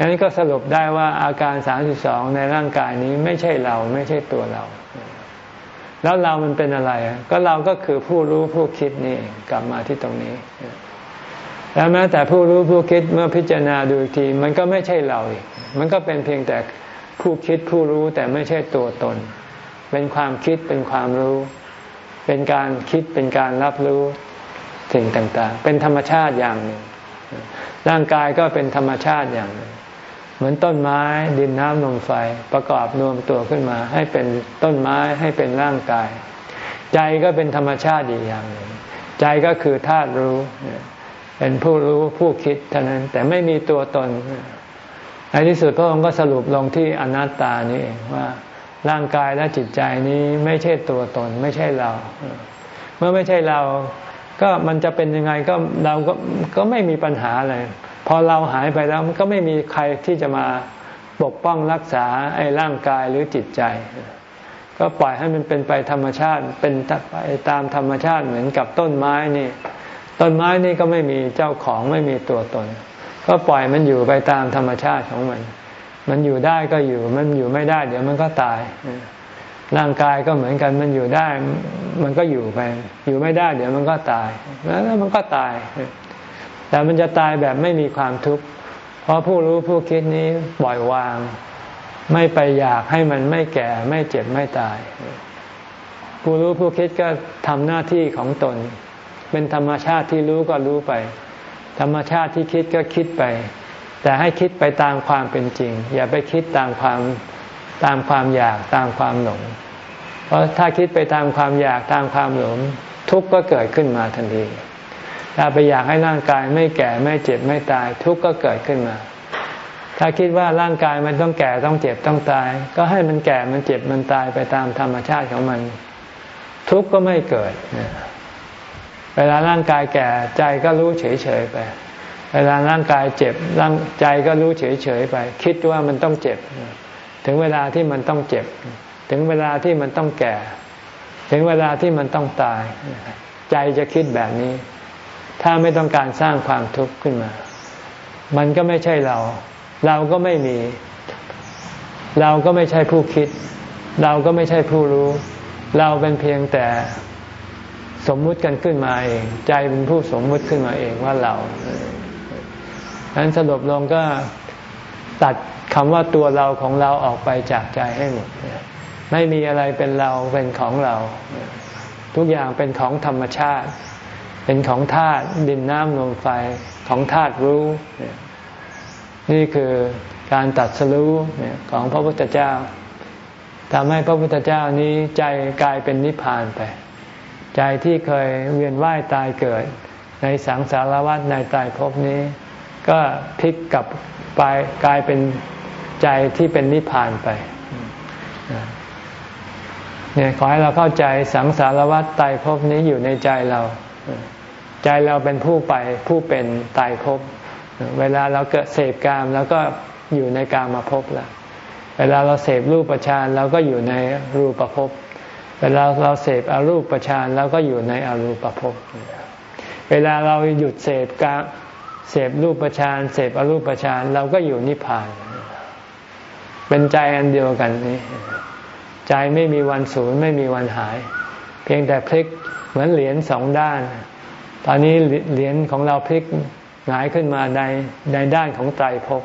อันนี้ก็สรุปได้ว่าอาการสามสิบสองในร่างกายนี้ไม่ใช่เราไม่ใช่ตัวเรา แล้วเรามันเป็นอะไร ก็เราก็คือผู้รู้ผู้คิดนี่กลับมาที่ตรงนี้ แล้วแม้แต่ผู้รู้ผู้คิดเมื่อพิจารณาดูที มันก็ไม่ใช่เราอีกมันก็เป็นเพียงแต่ผู้คิดผู้รู้แต่ไม่ใช่ตัวตน เป็นความคิดเป็นความรู้ เป็นการคิดเป็นการรับรู้สิ่งต่างๆ เป็นธรรมชาติอย่างหนึ่งร่างกายก็เป็นธรรมชาติอย่างหนึ่ง เหมือนต้นไม้ดินน้ำลมไฟประกอบรวมตัวขึ้นมา ให้เป็นต้นไม้ให้เป็นร่างกาย ใจก็เป็นธรรมชาติอีกอย่างหนึ่งใจก็คือธาตุรู้ เป็นผู้รู้ผู้คิดเท่านั้นแต่ไม่มีตัวตนในที่สุดพระองค์ก็สรุปลงที่อนัตตานี่เองว่าร่างกายและจิตใจนี้ไม่ใช่ตัวตนไม่ใช่เรา เมื่อไม่ใช่เรา ก็มันจะเป็นยังไงก็เราก็ก็ไม่มีปัญหาอะไร อเราหายไปแล้วมันก็ไม่มีใครที่จะมาปกป้องรักษาไอ้ร่างกายหรือจิตใจ ก็ปล่อยให้มันเป็นไปธรรมชาติเป็นไปตามธรรมชาติเหมือนกับต้นไม้นี่ ต้นไม้นี่ก็ไม่มีเจ้าของไม่มีตัวตน ก็ปล่อยมันอยู่ไปตามธรรมชาติของมัน มันอยู่ได้ก็อยู่มันอยู่ไม่ได้ เดี๋ยวมันก็ตายร่างกายก็เหมือนกันมันอยู่ได้ มันก็อยู่ไป อยู่ไม่ได้ เดี๋ยวมันก็ตายแล้วมันก็ตาย แต่มันจะตายแบบไม่มีความทุกข์ เพราะผู้รู้ผู้คิดนี้ปล่อยวาง ไม่ไปอยากให้มันไม่แก่ไม่เจ็บไม่ตาย ผู้รู้ผู้คิดก็ทำหน้าที่ของตน เป็นธรรมชาติที่รู้ก็รู้ไป ธรรมชาติที่คิดก็คิดไป แต่ให้คิดไปตามความเป็นจริง อย่าไปคิดตามความตามความอยากตามความหลง เพราะถ้าคิดไปตามความอยากตามความหลงทุกข์ก็เกิดขึ้นมาทันที ถ้าไปอยากให้ร่างกายไม่แก่ไม่เจ็บไม่ตาย ทุกข์ก็เกิดขึ้นมา ถ้าคิดว่าร่างกายมันต้องแก่ต้องเจ็บต้องตาย ก็ให้มันแก่มันเจ็บมันตายไปตามธรรมชาติของมัน ทุกข์ก็ไม่เกิด เวลาร่างกายแก่ใจก็รู้เฉยๆไป เวลาร่างกายเจ็บร่างใจก็รู้เฉยๆไป คิดว่ามันต้องเจ็บ ถึงเวลาที่มันต้องเจ็บ ถึงเวลาที่มันต้องแก่ ถึงเวลาที่มันต้องตาย ใจจะคิดแบบนี้ ถ้าไม่ต้องการสร้างความทุกข์ขึ้นมา มันก็ไม่ใช่เรา เราก็ไม่มี เราก็ไม่ใช่ผู้คิด เราก็ไม่ใช่ผู้รู้ เราเป็นเพียงแต่สมมุติกันขึ้นมาเอง ใจเป็นผู้สมมุติขึ้นมาเองว่าเราดังนั้นสรุปลงก็ตัดคำว่าตัวเราของเราออกไปจากใจให้หมดไม่มีอะไรเป็นเราเป็นของเรา ทุกอย่างเป็นของธรรมชาติ เป็นของธาตุดินน้ำลมไฟของธาตุรู้ นี่คือการตัดสรู้ของพระพุทธเจ้าทำให้พระพุทธเจ้านี้ใจกลายเป็นนิพพานไป ใจที่เคยเวียนว่ายตายเกิด ในสังสารวัฏในตายภพนี้ ก็พลิกกลับไปกลายเป็นใจที่เป็นนิพพานไปเนี่ยขอให้เราเข้าใจสังสารวัฏไตรภพนี้อยู่ในใจเรา ใจเราเป็นผู้ไปผู้เป็นไตรภพเวลาเราเกิดเสพกามแล้วก็อยู่ในกามาภพแล้วเวลาเราเสพรูปฌานเราก็อยู่ในรูปภพเวลาเราเสพอรูปฌานเราก็อยู่ในอรูปภพเวลาเราหยุดเสพกามเสพรูปฌานเสพอรูปฌานเราก็อยู่นิพพาน เป็นใจอันเดียวกันนี่ใจไม่มีวันสูญไม่มีวันหาย เพียงแต่พลิกเหมือนเหรียญสองด้าน ตอนนี้เหรียญของเราพลิกหงายขึ้นมาในในด้านของไตรภพ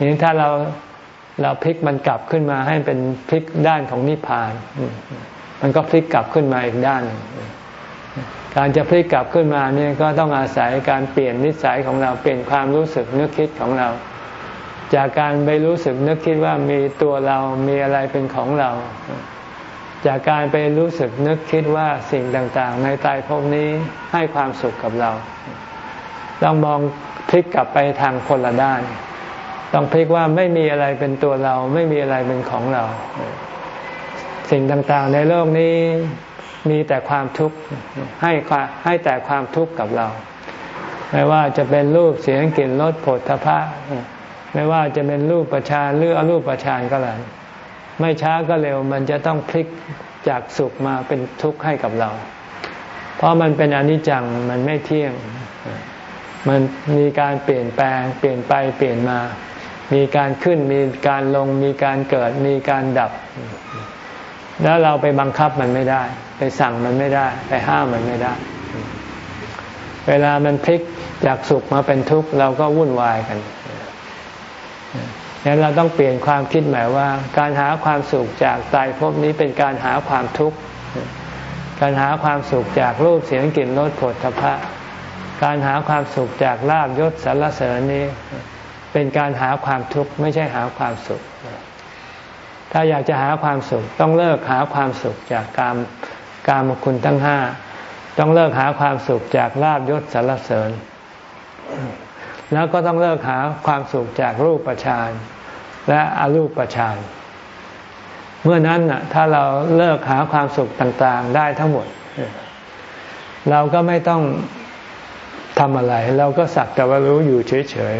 นี้ถ้าเราเราพลิกมันกลับขึ้นมาให้เป็นพลิกด้านของนิพพาน มันก็พลิกกลับขึ้นมาอีกด้าน การจะพลิกกลับขึ้นมาเนี่ยก็ต้องอาศัยการเปลี่ยนนิสัยของเราเปลี่ยนความรู้สึกนึกคิดของเรา จากการไปรู้สึกนึกคิดว่ามีตัวเรา มีอะไรเป็นของเรา จากการไปรู้สึกนึกคิดว่าสิ่งต่างๆ ในตายภพนี้ให้ความสุขกับเรา ต้องมองพลิกกลับไปทางคนละด้าน ต้องพลิกว่าไม่มีอะไรเป็นตัวเรา ไม่มีอะไรเป็นของเรา สิ่งต่างๆ ในโลกนี้มีแต่ความทุกข์ให้ให้แต่ความทุกข์กับเรา ไม่ว่าจะเป็นรูปเสียงกลิ่นรสผลทพะไม่ว่าจะเป็นรูปประชานหรืออรูปประชานก็แล้ว ไม่ช้าก็เร็วมันจะต้องพลิกจากสุขมาเป็นทุกข์ให้กับเรา เพราะมันเป็นอนิจจังมันไม่เที่ยง มันมีการเปลี่ยนแปลง เปลี่ยนไปเปลี่ยนมา มีการขึ้นมีการลง มีการเกิด มีการดับ แล้วเราไปบังคับมันไม่ได้ ไปสั่งมันไม่ได้ ไปห้ามมันไม่ได้ เวลามันพลิกจากสุขมาเป็นทุกข์เราก็วุ่นวายกัน งั้นเราต้องเปลี่ยนความคิดหมายว่า การหาความสุขจากตายภพนี้เป็นการหาความทุกข์ การหาความสุขจากรูปเสียงกลิ่นรสผลทพะ การหาความสุขจากลาบยศสรรเสริญนี้ เป็นการหาความทุกข์ไม่ใช่หาความสุข ถ้าอยากจะหาความสุข ต้องเลิกหาความสุขจากกามกามคุณทั้งห้าต้องเลิกหาความสุขจากลาบยศสรรเสริญ แล้วก็ต้องเลิกหาความสุขจากรูปประชาน และอรูปฌานเมื่อนั้นถ้าเราเลิกหาความสุขต่างๆได้ทั้งหมด เราก็ไม่ต้องทำอะไร เราก็สักแต่ว่ารู้อยู่เฉย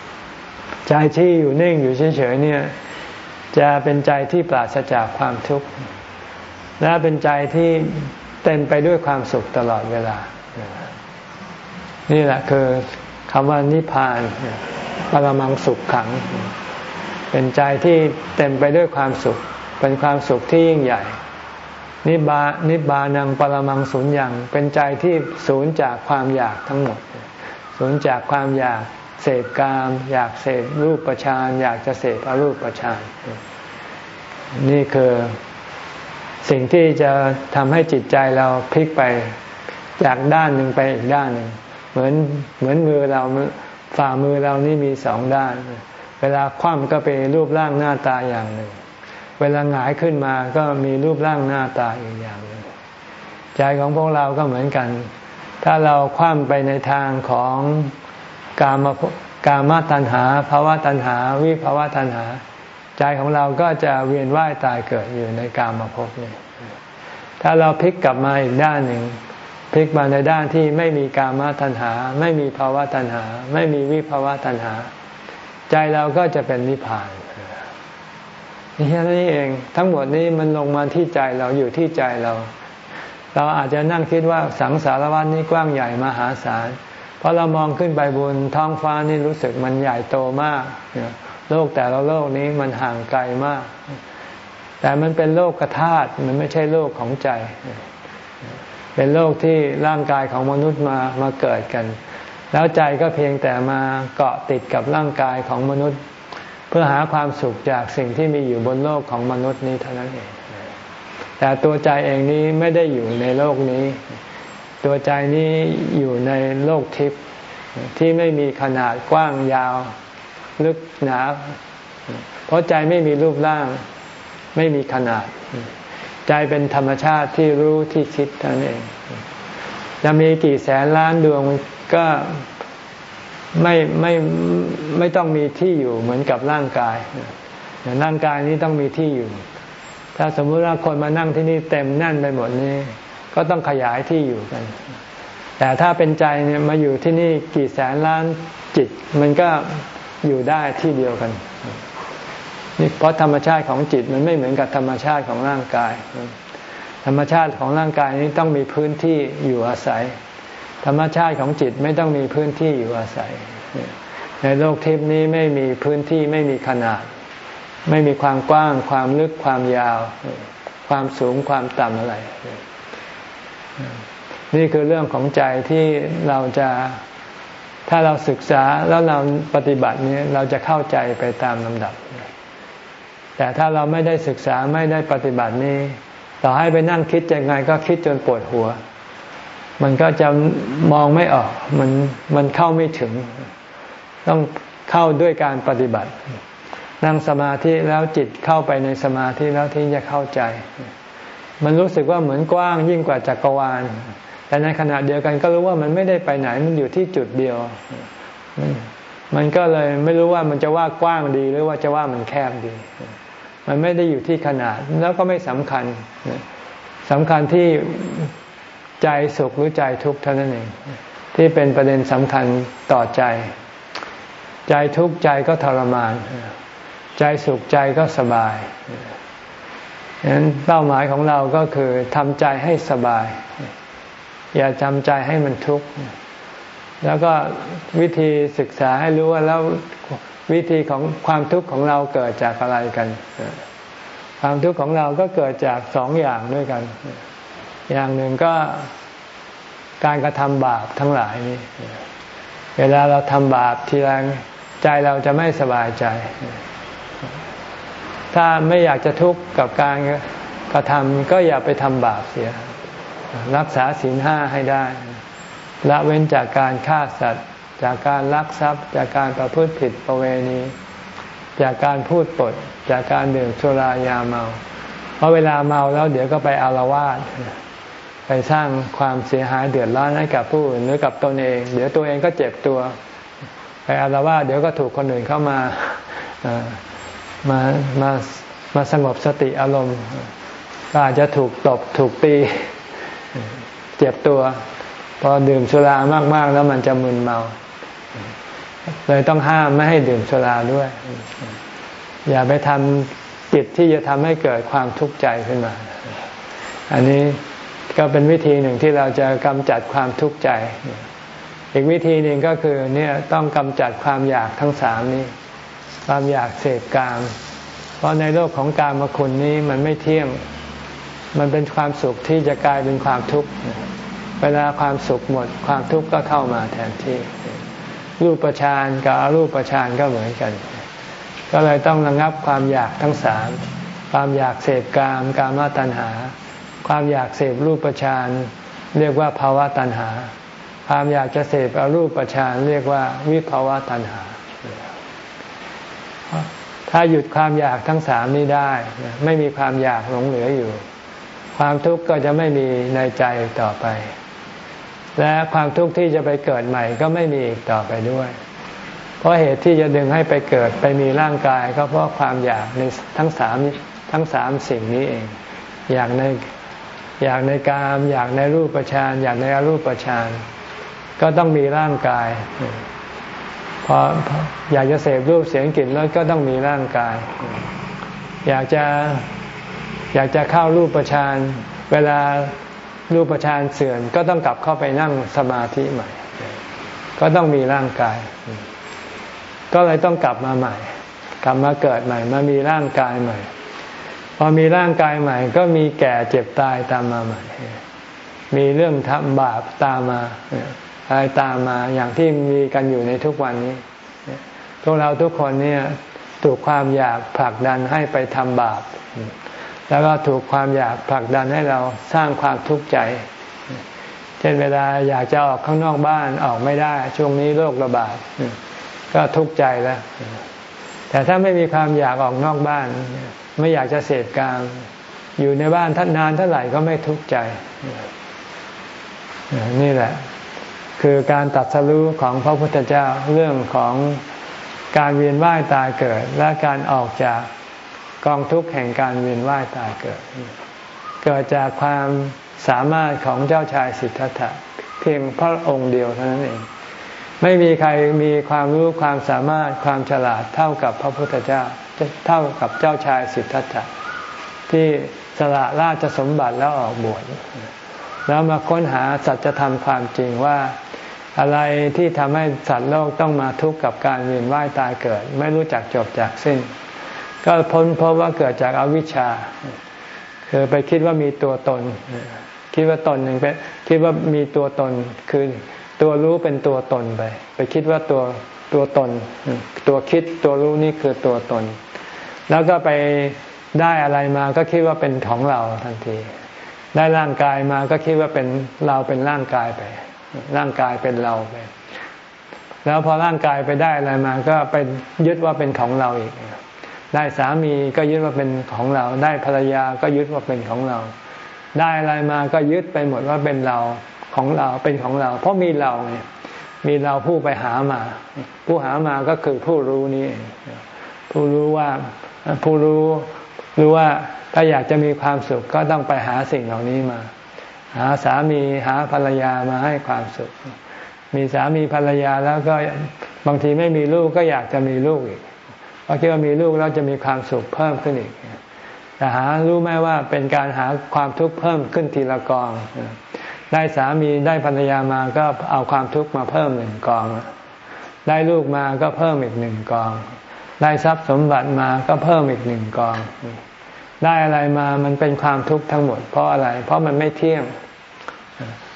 ๆ ใจที่อยู่นิ่งอยู่เฉยๆเนี่ย จะเป็นใจที่ปราศจากความทุกข์ และเป็นใจที่เต็มไปด้วยความสุขตลอดเวลา นี่แหละคือคำว่านิพพานปรมังสุขขัง เป็นใจที่เต็มไปด้วยความสุข เป็นความสุขที่ยิ่งใหญ่ นิบานิบานังปรมังสุญญ์เป็นใจที่สูญจากความอยากทั้งหมด สูญจากความอยากเสพกาม อยากเสพรูปประชานอยากจะเสพอรูปประชานนี่คือสิ่งที่จะทำให้จิตใจเราพลิกไปจากด้านหนึ่งไปอีกด้านหนึ่งเหมือนเหมือนมือเราฝ่ามือเรานี่มีสองด้าน เวลาคว่ำก็เป็นรูปร่างหน้าตาอย่างหนึ่ง เวลาหงายขึ้นมาก็มีรูปร่างหน้าตาอีกอย่างหนึ่ง ใจของพวกเราก็เหมือนกัน ถ้าเราคว่ำไปในทางของกามกามาตัณหาภาวะตัณหา วิภาวะตัณหา ใจของเราก็จะเวียนว่ายตายเกิดอยู่ในกามภพนี่ถ้าเราพลิกกลับมาอีกด้านหนึ่งพลิกมาในด้านที่ไม่มีกามาตัณหา ไม่มีภาวะตัณหา ไม่มีวิภาวะตัณหา ใจเราก็จะเป็นนิพพานนี่แค่นี้เองทั้งหมดนี้มันลงมาที่ใจเราอยู่ที่ใจเรา เราอาจจะนั่งคิดว่าสังสารวัฏนี้กว้างใหญ่มหาศาลเพราะเรามองขึ้นไปบนท้องฟ้านี่รู้สึกมันใหญ่โตมาก โลกแต่ละโลกนี้มันห่างไกลมาก แต่มันเป็นโลกกระธาตุมันไม่ใช่โลกของใจ เป็นโลกที่ร่างกายของมนุษย์มามาเกิดกัน แล้วใจก็เพียงแต่มาเกาะติดกับร่างกายของมนุษย์ เพื่อหาความสุขจากสิ่งที่มีอยู่บนโลกของมนุษย์นี้เท่านั้นเอง แต่ตัวใจเองนี้ไม่ได้อยู่ในโลกนี้ ตัวใจนี้อยู่ในโลกทิพย์ที่ไม่มีขนาดกว้างยาวลึกหนาเพราะใจไม่มีรูปร่างไม่มีขนาด ใจเป็นธรรมชาติที่รู้ที่คิดเท่านั้นเองจะมีกี่แสนล้านดวง ก็ไม่ไม่ไม่ต้องมีที่อยู่เหมือนกับร่างกายร่างกายนี้ต้องมีที่อยู่ ถ้าสมมุติว่าคนมานั่งที่นี่เต็มแน่นไปหมดนี้ก็ต้องขยายที่อยู่กัน แต่ถ้าเป็นใจเนี่ยมาอยู่ที่นี่กี่แสนล้านจิต มันก็อยู่ได้ที่เดียวกันนี่เพราะธรรมชาติของจิตมันไม่เหมือนกับธรรมชาติของร่างกาย ธรรมชาติของร่างกายนี้ต้องมีพื้นที่อยู่อาศัย ธรรมชาติของจิตไม่ต้องมีพื้นที่อยู่อาศัย ในโลกทิพนี้ไม่มีพื้นที่ไม่มีขนาด ไม่มีความกว้าง ความลึกความยาว ความสูงความต่ำอะไร นี่คือเรื่องของใจที่เราจะถ้าเราศึกษาแล้วเราปฏิบัตินี้เราจะเข้าใจไปตามลำดับ แต่ถ้าเราไม่ได้ศึกษาไม่ได้ปฏิบัตินี้ ต่อให้ไปนั่งคิดยังไงก็คิดจนปวดหัว มันก็จะมองไม่ออก มันมันเข้าไม่ถึง ต้องเข้าด้วยการปฏิบัติ นั่งสมาธิแล้วจิตเข้าไปในสมาธิแล้วที่จะเข้าใจ มันรู้สึกว่าเหมือนกว้างยิ่งกว่าจักรวาล แต่ในขณะเดียวกันก็รู้ว่ามันไม่ได้ไปไหน มันอยู่ที่จุดเดียว มันก็เลยไม่รู้ว่ามันจะว่ากว้างดีหรือว่าจะว่ามันแคบดี มันไม่ได้อยู่ที่ขนาดแล้วก็ไม่สำคัญสำคัญที่ ใจสุขหรือใจทุกข์เท่านั้นเอง ที่เป็นประเด็นสำคัญต่อใจ ใจทุกข์ใจก็ทรมาน ใจสุขใจก็สบายฉะนั้นเป้าหมายของเราก็คือทำใจให้สบาย อย่าจำใจให้มันทุกข์แล้วก็วิธีศึกษาให้รู้ว่าแล้ววิธีของความทุกข์ของเราเกิดจากอะไรกัน ความทุกข์ของเราก็เกิดจากสองอย่างด้วยกัน อย่างหนึ่งก็การกระทำบาปทั้งหลายนี้ เวลาเราทำบาปทีไรใจเราจะไม่สบายใจ ถ้าไม่อยากจะทุกข์กับการกระทำก็อย่าไปทำบาปเสีย รักษาศีลห้าให้ได้ ละเว้นจากการฆ่าสัตว์ จากการลักทรัพย์ จากการประพฤติผิดประเวณี จากการพูดปด จากการดื่มสุรายาเมา เพราะเวลาเมาแล้วเดี๋ยวก็ไปอารวาส สร้างความเสียหายเดือดร้อนให้กับผู้อื่นหรือกับตนเอง เดี๋ยวตัวเองก็เจ็บตัวไปอารวาเดี๋ยวก็ถูกคนอื่นเข้ามามามามาสงบสติอารมณ์ก็อาจจะถูกตบถูกตี เจ็บตัว พอดื่มสุรามาก ๆ แล้วมันจะมึนเมา เลยต้องห้ามไม่ให้ดื่มสุราด้วย อย่าไปทำกิจที่จะทำให้เกิดความทุกข์ใจขึ้นมา อันนี้ ก็เป็นวิธีหนึ่งที่เราจะกำจัดความทุกข์ใจ อีกวิธีหนึ่งก็คือเนี่ยต้องกำจัดความอยากทั้งสามนี้ ความอยากเสพกาม เพราะในโลกของกามคุณนี้มันไม่เที่ยง มันเป็นความสุขที่จะกลายเป็นความทุกข์ เวลาความสุขหมด ความทุกข์ก็เข้ามาแทนที่ รูปประชานกับอรูปประชานก็เหมือนกัน ก็เลยต้องระงับความอยากทั้งสาม ความอยากเสพกาม กามตัณหา ความอยากเสพรูปประชานเรียกว่าภาวะตัณหา ความอยากจะเสพอรูปประชานเรียกว่าวิภาวะตัณหา ถ้าหยุดความอยากทั้งสามนี้ได้ ไม่มีความอยากหลงเหลืออยู่ ความทุกข์ก็จะไม่มีในใจต่อไป และความทุกข์ที่จะไปเกิดใหม่ก็ไม่มีอีกต่อไปด้วย เพราะเหตุที่จะดึงให้ไปเกิดไปมีร่างกาย ก็เพราะความอยากในทั้งสามทั้งสามสิ่งนี้เอง อยากใน อยากในกาม อยากในรูปประชานอยากในอรูปประชานก็ต้องมีร่างกายพออยากจะเสพรูปเสียงกลิ่นแล้วก็ต้องมีร่างกาย อยากจะอยากจะเข้ารูปประชานเวลารูปฌานเสื่อมก็ต้องกลับเข้าไปนั่งสมาธิใหม่ ก็ต้องมีร่างกาย ก็เลยต้องกลับมาใหม่ กลับมาเกิดใหม่ มามีร่างกายใหม่ อมีร่างกายใหม่ ก็มีแก่เจ็บตายตามมาใหม่ มีเรื่องทำบาปตามมาอะไรตามมาอย่างที่มีกันอยู่ในทุกวันนี้พวกเราทุกคนเนี่ยถูกความอยากผลักดันให้ไปทำบาป แล้วก็ถูกความอยากผลักดันให้เราสร้างความทุกข์ใจ เช่นเวลาอยากจะออกข้างนอกบ้านออกไม่ได้ ช่วงนี้โรคระบาด ก็ทุกข์ใจแล้ว แต่ถ้าไม่มีความอยากออกนอกบ้าน ไม่อยากจะเสพกามอยู่ในบ้านท่านนานเท่าไหร่ก็ไม่ทุกข์ใจ นี่แหละ คือการตัดสรู้ของพระพุทธเจ้าเรื่องของการเวียนว่ายตายเกิด และการออกจากกองทุกข์แห่งการเวียนว่ายตายเกิด เกิดจากความสามารถของเจ้าชายสิทธัตถะเพียงพระองค์เดียวเท่านั้นเอง ไม่มีใครมีความรู้ความสามารถความฉลาดเท่ากับพระพุทธเจ้า เท่ากับเจ้าชายสิทธัตถะที่สละราชสมบัติแล้วออกบวชแล้วมาค้นหาสัจธรรมความจริงว่า อะไรที่ทำให้สัตว์โลกต้องมาทุกข์กับการเวียนว่ายตายเกิด ไม่รู้จักจบจากสิ้น ก็พ้นเพราะว่าเกิดจากอวิชชา คือไปคิดว่ามีตัวตน คิดว่าตนหนึ่งไปคิดว่ามีตัวตนคือตัวรู้เป็นตัวตนไป ไปคิดว่าตัวตัวตน ตัวคิดตัวรู้นี่คือตัวตน แล้วก็ไปได้อะไรมาก็คิดว่าเป็นของเราทันที ได้ร่างกายมาก็คิดว่าเป็นเราเป็นร่างกายไป ร่างกายเป็นเราไป แล้วพอร่างกายไปได้อะไรมา ก็ไปยึดว่าเป็นของเราอีก ได้สามีก็ยึดว่าเป็นของเรา ได้ภรรยาก็ยึดว่าเป็นของเรา ได้อะไรมาก็ยึดไปหมดว่าเป็นเราของเราเป็นของเรา เพราะมีเราไงมีเราผู้ไปหามา ผู้หามาก็คือผู้รู้นี่ ผู้รู้ว่าผู้รู้รู้ว่าถ้าอยากจะมีความสุขก็ต้องไปหาสิ่งเหล่านี้มา หาสามีหาภรรยามาให้ความสุข มีสามีภรรยาแล้วก็บางทีไม่มีลูกก็อยากจะมีลูกอีกเพราะคิดว่ามีลูกแล้วจะมีความสุขเพิ่มขึ้นอีกแต่หารู้ไหมว่าเป็นการหาความทุกข์เพิ่มขึ้นทีละกอง ได้สามีได้ภรรยามาก็เอาความทุกข์มาเพิ่มหนึ่งกอง ได้ลูกมาก็เพิ่มอีกหนึ่งกอง ได้ทรัพย์สมบัติมาก็เพิ่มอีกหนึ่งกอง ได้อะไรมามันเป็นความทุกข์ทั้งหมด เพราะอะไร เพราะมันไม่เที่ยง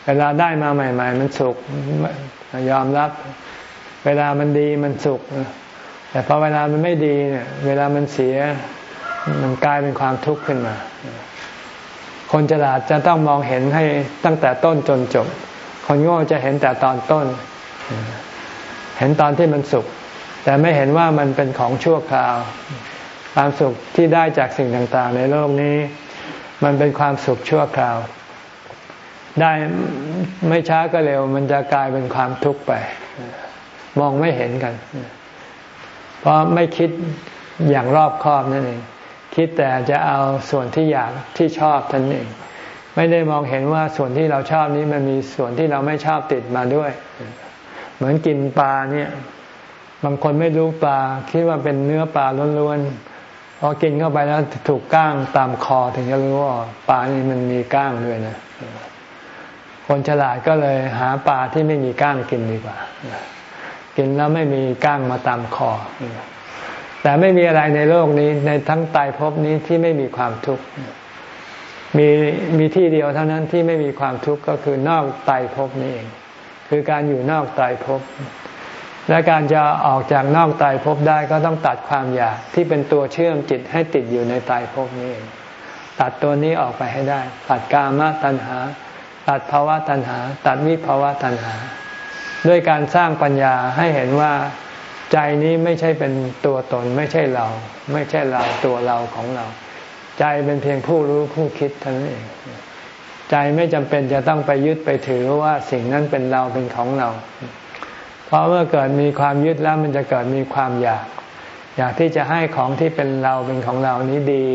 เวลาได้มาใหม่ ๆ มันสุขยอมรับ เวลามันดีมันสุข แต่พอเวลามันไม่ดีเนี่ยเวลามันเสีย มันกลายเป็นความทุกข์ขึ้นมา คนฉลาดจะต้องมองเห็นให้ตั้งแต่ต้นจนจบ คนโง่จะเห็นแต่ตอนต้น เห็นตอนที่มันสุข แต่ไม่เห็นว่ามันเป็นของชั่วคราว ความสุขที่ได้จากสิ่งต่างๆ ในโลกนี้ มันเป็นความสุขชั่วคราว ได้ไม่ช้าก็เร็ว มันจะกลายเป็นความทุกข์ไป มองไม่เห็นกัน เพราะไม่คิดอย่างรอบคอบนั่นเอง คิดแต่จะเอาส่วนที่อยากที่ชอบท่านเองไม่ได้มองเห็นว่าส่วนที่เราชอบนี้มันมีส่วนที่เราไม่ชอบติดมาด้วย เหมือนกินปลาเนี่ย บางคนไม่รู้ปลาคิดว่าเป็นเนื้อปลาล้วนๆพอกินเข้าไปแล้วถูกก้างตามคอถึงจะรู้ว่าปลานี่มันมีก้างด้วยนะคนฉลาดก็เลยหาปลาที่ไม่มีก้างกินดีกว่า กินแล้วไม่มีก้างมาตามคอ แต่ไม่มีอะไรในโลกนี้ในทั้งตายภพนี้ที่ไม่มีความทุกข์มีมีที่เดียวเท่านั้นที่ไม่มีความทุกข์ก็คือนอกตายภพนี้เองคือการอยู่นอกตายภพ และการจะออกจากนอกตายภพได้ก็ต้องตัดความอยากที่เป็นตัวเชื่อมจิตให้ติดอยู่ในตายภพนี้เองตัดตัวนี้ออกไปให้ได้ ตัดกามตัณหา ตัดภาวะตัณหา ตัดวิภาวะตัณหา ด้วยการสร้างปัญญาให้เห็นว่าใจนี้ไม่ใช่เป็นตัวตนไม่ใช่เรา ไม่ใช่เราตัวเราของเรา ใจเป็นเพียงผู้รู้ผู้คิดเท่านั้นเอง ใจไม่จำเป็นจะต้องไปยึดไปถือว่าสิ่งนั้นเป็นเราเป็นของเรา เพราะเมื่อเกิดมีความยึดแล้วมันจะเกิดมีความอยาก อยากที่จะให้ของที่เป็นเราเป็นของเรานี้ดี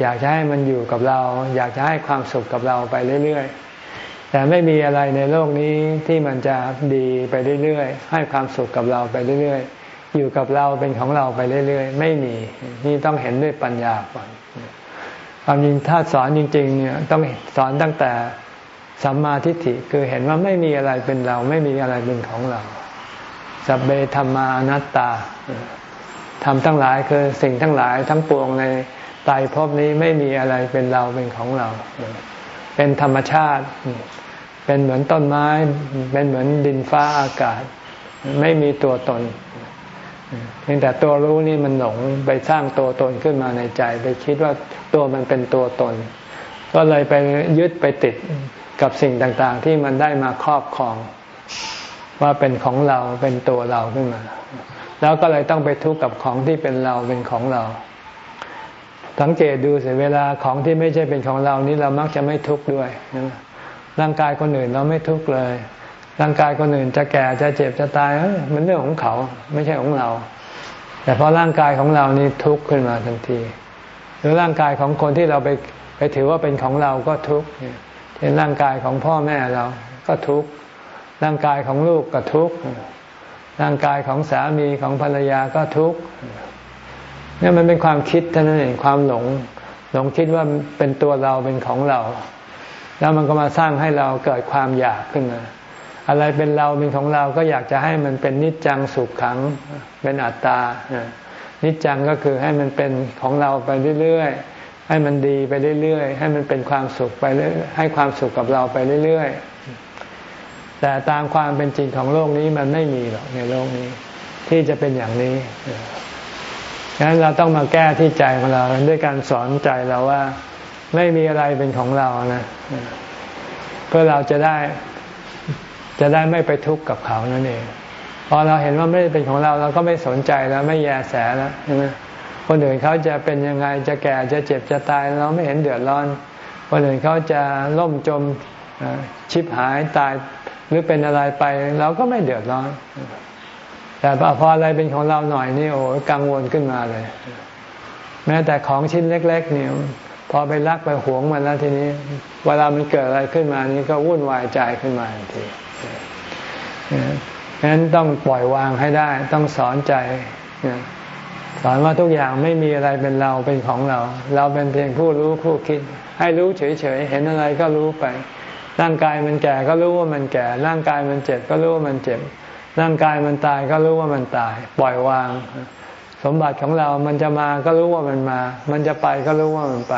อยากจะให้มันอยู่กับเรา อยากจะให้ความสุขกับเราไปเรื่อยๆ แต่ไม่มีอะไรในโลกนี้ที่มันจะดีไปเรื่อยๆ ให้ความสุขกับเราไปเรื่อยๆ อยู่กับเราเป็นของเราไปเรื่อยๆ ไม่มีนี่ต้องเห็นด้วยปัญญาก่อนความจริงถ้าสอนจริงๆเนี่ยต้องสอนตั้งแต่สัมมาทิฏฐิคือเห็นว่าไม่มีอะไรเป็นเรา ไม่มีอะไรเป็นของเรา สัพเบธรรมานัตตาทำทั้งหลายคือสิ่งทั้งหลายทั้งปวงในตายภพนี้ไม่มีอะไรเป็นเราเป็นของเรา เป็นธรรมชาติ เป็นเหมือนต้นไม้ เป็นเหมือนดินฟ้าอากาศ ไม่มีตัวตนเพียงแต่ตัวรู้นี่มันหลงไปสร้างตัวตนขึ้นมาในใจ ไปคิดว่าตัวมันเป็นตัวตน ก็เลยไปยึดไปติดกับสิ่งต่างๆ ที่มันได้มาครอบครอง ว่าเป็นของเราเป็นตัวเราขึ้นมา แล้วก็เลยต้องไปทุกข์กับของที่เป็นเราเป็นของเรา สังเกตดูเสียเวลาของที่ไม่ใช่เป็นของเรานี้เรามักจะไม่ทุกข์ด้วยร่างกายคนอื่นเราไม่ทุกข์เลย ร่างกายคนอื่นจะแก่จะเจ็บจะตายมันเรื่องของเขาไม่ใช่ของเรา แต่พอร่างกายของเรานี่ทุกข์ขึ้นมาทันที หรือร่างกายของคนที่เราไปไปถือว่าเป็นของเราก็ทุกข์เช่นร่างกายของพ่อแม่เราก็ทุกข์ ร่างกายของลูกก็ทุกข์ร่างกายของสามีของภรรยาก็ทุกข์นี่มันเป็นความคิดเท่านั้นเองความหลง หลงคิดว่าเป็นตัวเราเป็นของเรา แล้วมันก็มาสร้างให้เราเกิดความอยากขึ้นมาอะไรเป็นเราเป็นของเราก็อยากจะให้มันเป็นนิจจังสุขขังเป็นอัตตา นิจจังก็คือให้มันเป็นของเราไปเรื่อยๆ ให้มันดีไปเรื่อยๆ ให้มันเป็นความสุขไปเรื่อยให้ความสุขกับเราไปเรื่อยๆ แต่ตามความเป็นจริงของโลกนี้มันไม่มีหรอกในโลกนี้ ที่จะเป็นอย่างนี้ดังนั้นเราต้องมาแก้ที่ใจของเรา ด้วยการสอนใจเราว่าไม่มีอะไรเป็นของเรานะเพื่อเราจะได้ จะได้ไม่ไปทุกข์กับเขานั่นเองพอเราเห็นว่าไม่ได้เป็นของเราเราก็ไม่สนใจแล้วไม่แยแสแล้วใช่ไหมคนอื่นเขาจะเป็นยังไงจะแก่จะเจ็บจะตายเราไม่เห็นเดือดร้อนคนอื่นเขาจะล่มจมชิบหายตาย หรือเป็นอะไรไปเราก็ไม่เดือดร้อน แต่พออะไรเป็นของเราหน่อยนี่โอ้กังวลขึ้นมาเลย แม้แต่ของชิ้นเล็ก ๆ เนี่ยพอไปรักไปหวงมันแล้วทีนี้ เวลามันเกิดอะไรขึ้นมานี่ก็วุ่นวายใจขึ้นมาทันทีนั้นต้องปล่อยวางให้ได้ ต้องสอนใจสอนว่าทุกอย่างไม่มีอะไรเป็นเราเป็นของเรา เราเป็นเพียงผู้รู้ผู้คิด ให้รู้เฉยๆเห็นอะไรก็รู้ไป ร่างกายมันแก่ก็รู้ว่ามันแก่ ร่างกายมันเจ็บก็รู้ว่ามันเจ็บ ร่างกายมันตายก็รู้ว่ามันตาย ปล่อยวาง สมบัติของเรา มันจะมาก็รู้ว่ามันมา มันจะไปก็รู้ว่ามันไป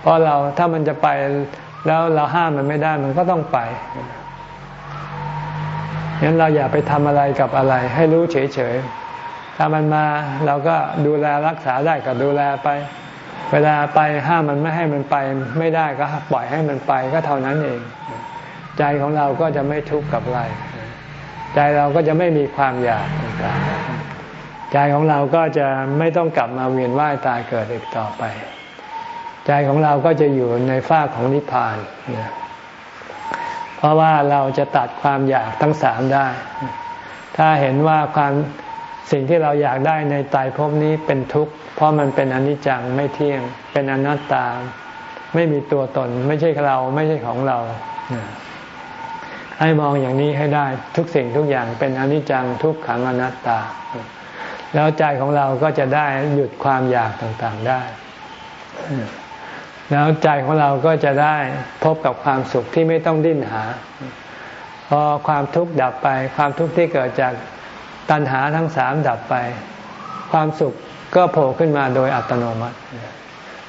เพราะเราถ้ามันจะไปแล้วเราห้ามมันไม่ได้มันก็ต้องไปงั้นเราอย่าไปทำอะไรกับอะไร ให้รู้เฉยๆ ถ้ามันมาเราก็ดูแลรักษาได้ก็ดูแลไป เวลาไปห้ามมันไม่ให้มันไปไม่ได้ก็ปล่อยให้มันไปก็เท่านั้นเอง ใจของเราก็จะไม่ทุกข์กับอะไร ใจเราก็จะไม่มีความอยากต่างๆใจของเราก็จะไม่ต้องกลับมาเวียนว่ายตายเกิดอีกต่อไป ใจของเราก็จะอยู่ในฝ้าของนิพพานเพราะว่าเราจะตัดความอยากทั้งสามได้ ถ้าเห็นว่าความสิ่งที่เราอยากได้ในตายภพนี้เป็นทุกข์ เพราะมันเป็นอนิจจังไม่เที่ยง เป็นอนัตตา ไม่มีตัวตน ไม่ใช่เราไม่ใช่ของเรา ให้มองอย่างนี้ให้ได้ทุกสิ่งทุกอย่างเป็นอนิจจังทุกขังอนัตตา แล้วใจของเราก็จะได้หยุดความอยากต่างๆได้ แล้วใจของเราก็จะได้พบกับความสุขที่ไม่ต้องดิ้นหา พอความทุกข์ดับไป ความทุกข์ที่เกิดจากตัณหาทั้งสามดับไป ความสุข ก็โผล่ขึ้นมาโดยอัตโนมัติ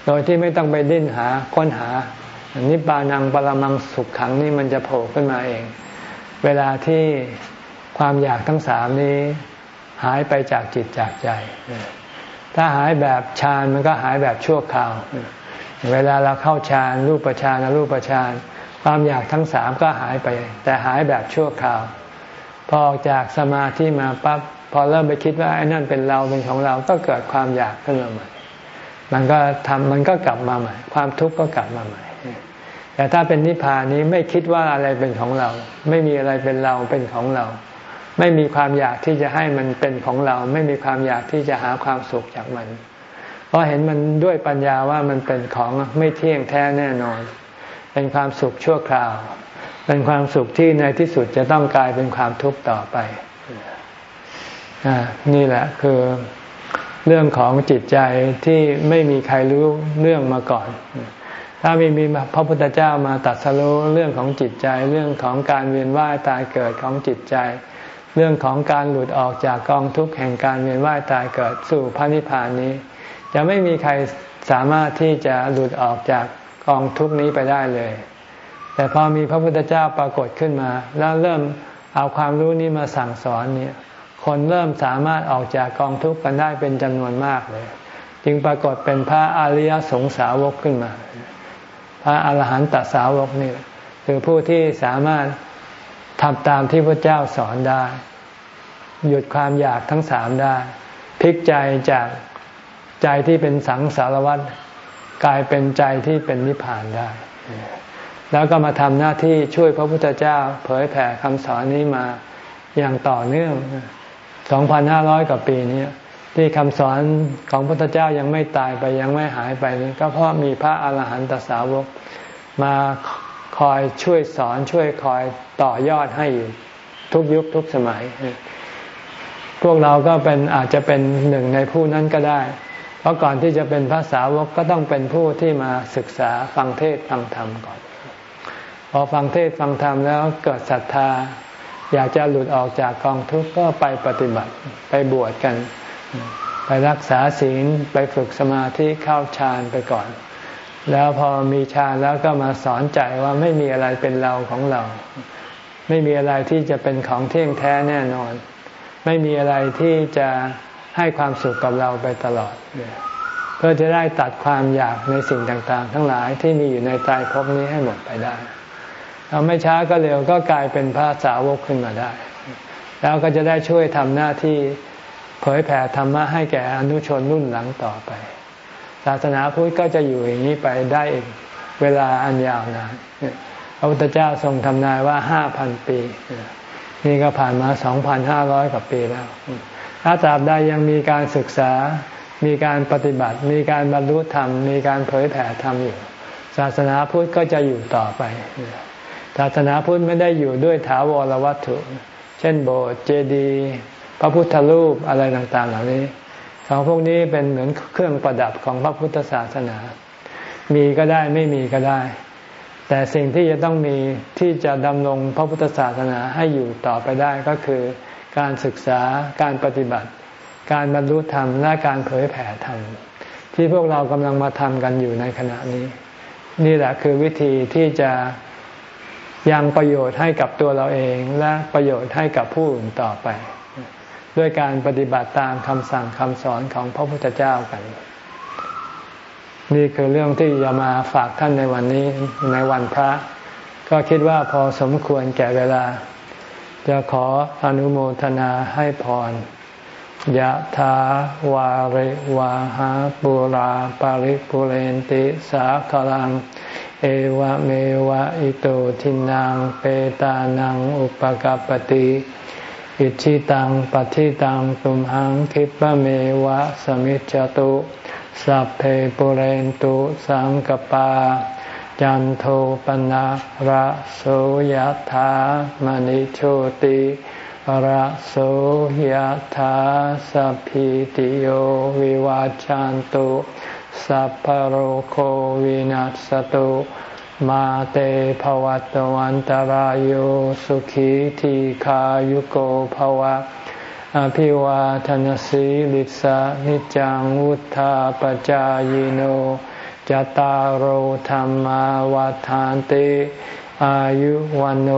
โดยที่ไม่ต้องไปดิ้นหาค้นหา นิบานังปรมังสุขขังนี่มันจะโผล่ขึ้นมาเอง เวลาที่ความอยากทั้งสามนี้หายไปจากจิตจากใจ ถ้าหายแบบฌานมันก็หายแบบชั่วคราว เวลาเราเข้าฌานรูปฌานรูปฌานความอยากทั้งสามก็หายไป แต่หายแบบชั่วคราว พอออกจากสมาธิมาปั๊บ พอเริ่มไปคิดว่าไอ้นั่นเป็นเราเป็นของเราก็เกิดความอยากขึ้นมาใหม่มันก็ทำมันก็กลับมาใหม่ ความทุกข์ก็กลับมาใหม่ แต่ถ้าเป็นนิพพานนี้ไม่คิดว่าอะไรเป็นของเรา ไม่มีอะไรเป็นเราเป็นของเรา ไม่มีความอยากที่จะให้มันเป็นของเรา ไม่มีความอยากที่จะหาความสุขจากมัน เพราะเห็นมันด้วยปัญญาว่ามันเป็นของไม่เที่ยงแท้แน่นอน เป็นความสุขชั่วคราว เป็นความสุขที่ในที่สุดจะต้องกลายเป็นความทุกข์ต่อไป นี่แหละคือเรื่องของจิตใจที่ไม่มีใครรู้เรื่องมาก่อน ถ้าไม่มีพระพุทธเจ้ามาตัดสรู้เรื่องของจิตใจ เรื่องของการเวียนว่ายตายเกิดของจิตใจ เรื่องของการหลุดออกจากกองทุกข์แห่งการเวียนว่ายตายเกิดสู่พระนิพพานนี้ จะไม่มีใครสามารถที่จะหลุดออกจากกองทุกนี้ไปได้เลย แต่พอมีพระพุทธเจ้าปรากฏขึ้นมา แล้วเริ่มเอาความรู้นี้มาสั่งสอนเนี่ย คนเริ่มสามารถออกจากกองทุกข์กันได้เป็นจำนวนมากเลย จึงปรากฏเป็นพระอริยสงสาวกขึ้นมา พระอรหันตสาวกนี่คือผู้ที่สามารถทำตามที่พระเจ้าสอนได้ หยุดความอยากทั้งสามได้พลิกใจจากใจที่เป็นสังสารวัฏกลายเป็นใจที่เป็นนิพพานได้ แล้วก็มาทำหน้าที่ช่วยพระพุทธเจ้า เผยแผ่คำสอนนี้มาอย่างต่อเนื่อง 2,500 กว่าปีนี้ที่คำสอนของพระพุทธเจ้ายังไม่ตายไปยังไม่หายไปนี้ก็เพราะมีพระอาหารหันตสาวกมาคอยช่วยสอนช่วยคอยต่อยอดให้อยู่ทุกยุคทุกสมัย พวกเราก็เป็นอาจจะเป็นหนึ่งในผู้นั้นก็ได้ เพราะก่อนที่จะเป็นพระสาวกก็ต้องเป็นผู้ที่มาศึกษาฟังเทศฟังธรรมก่อน พอฟังเทศฟังธรรมแล้วเกิดศรัทธา อยากจะหลุดออกจากกองทุกข์ก็ไปปฏิบัติไปบวชกัน ไปรักษาศีลไปฝึกสมาธิเข้าฌานไปก่อน แล้วพอมีฌานแล้วก็มาสอนใจว่าไม่มีอะไรเป็นเราของเรา ไม่มีอะไรที่จะเป็นของเที่ยงแท้แน่นอน ไม่มีอะไรที่จะให้ความสุขกับเราไปตลอด เพื่อจะได้ตัดความอยากในสิ่งต่างๆ ทั้งหลายที่มีอยู่ในใจภพนี้ให้หมดไปได้ เราไม่ช้าก็เร็วก็กลายเป็นพระสาวกขึ้นมาได้ แล้วก็จะได้ช่วยทำหน้าที่เผยแผ่ธรรมะให้แก่อนุชนรุ่นหลังต่อไป ศาสนาพุทธก็จะอยู่อย่างนี้ไปได้อีกเวลาอันยาวนานพระพุทธเจ้าทรงทำนายว่าห้าพันปี นี่ก็ผ่านมาสองพันห้าร้อยกว่าปีแล้ว ถ้าตราบใดยังมีการศึกษา มีการปฏิบัติ มีการบรรลุธรรม มีการเผยแผ่ธรรมอยู่ ศาสนาพุทธก็จะอยู่ต่อไป ศาสนาพุทธไม่ได้อยู่ด้วยถาวรวัตถุ เช่นโบสถ์เจดีย์พระพุทธรูปอะไรต่างๆ เหล่านี้ของพวกนี้เป็นเหมือนเครื่องประดับของพระพุทธศาสนา มีก็ได้ไม่มีก็ได้ แต่สิ่งที่จะต้องมีที่จะดำรงพระพุทธศาสนาให้อยู่ต่อไปได้ก็คือ การศึกษาการปฏิบัติ การบรรลุธรรมและการเผยแผ่ธรรม ที่พวกเรากำลังมาทำกันอยู่ในขณะนี้ นี่แหละคือวิธีที่จะ ยังประโยชน์ให้กับตัวเราเองและประโยชน์ให้กับผู้อื่นต่อไป ด้วยการปฏิบัติตามคำสั่งคำสอนของพระพุทธเจ้ากัน นี่คือเรื่องที่จะมาฝากท่านในวันนี้ในวันพระ ก็คิดว่าพอสมควรแก่เวลา จะขออนุโมทนาให้พรยะถาวาริวาหาปุราปาริปุเรนติสาคลัง เอวะเมวะอิโตทินังเปตานังอุปกปติอิชิตังปฏิตังตุมหังคิปะเมวะสมิจจตุสัพเพปุเรนตุสังกปา จันโทปนะระโสยธามณิโชติระโสยธาสัพพิติโยวิวาจันตุ สัพพโรโควินัสตุมาเตภวัตวันตารโยสุขีทีขายุโกภวะ อภิวาทนสีลิสานิจังวุธาปจายโนจตารโหธรรมวาทานติอายุวันโอ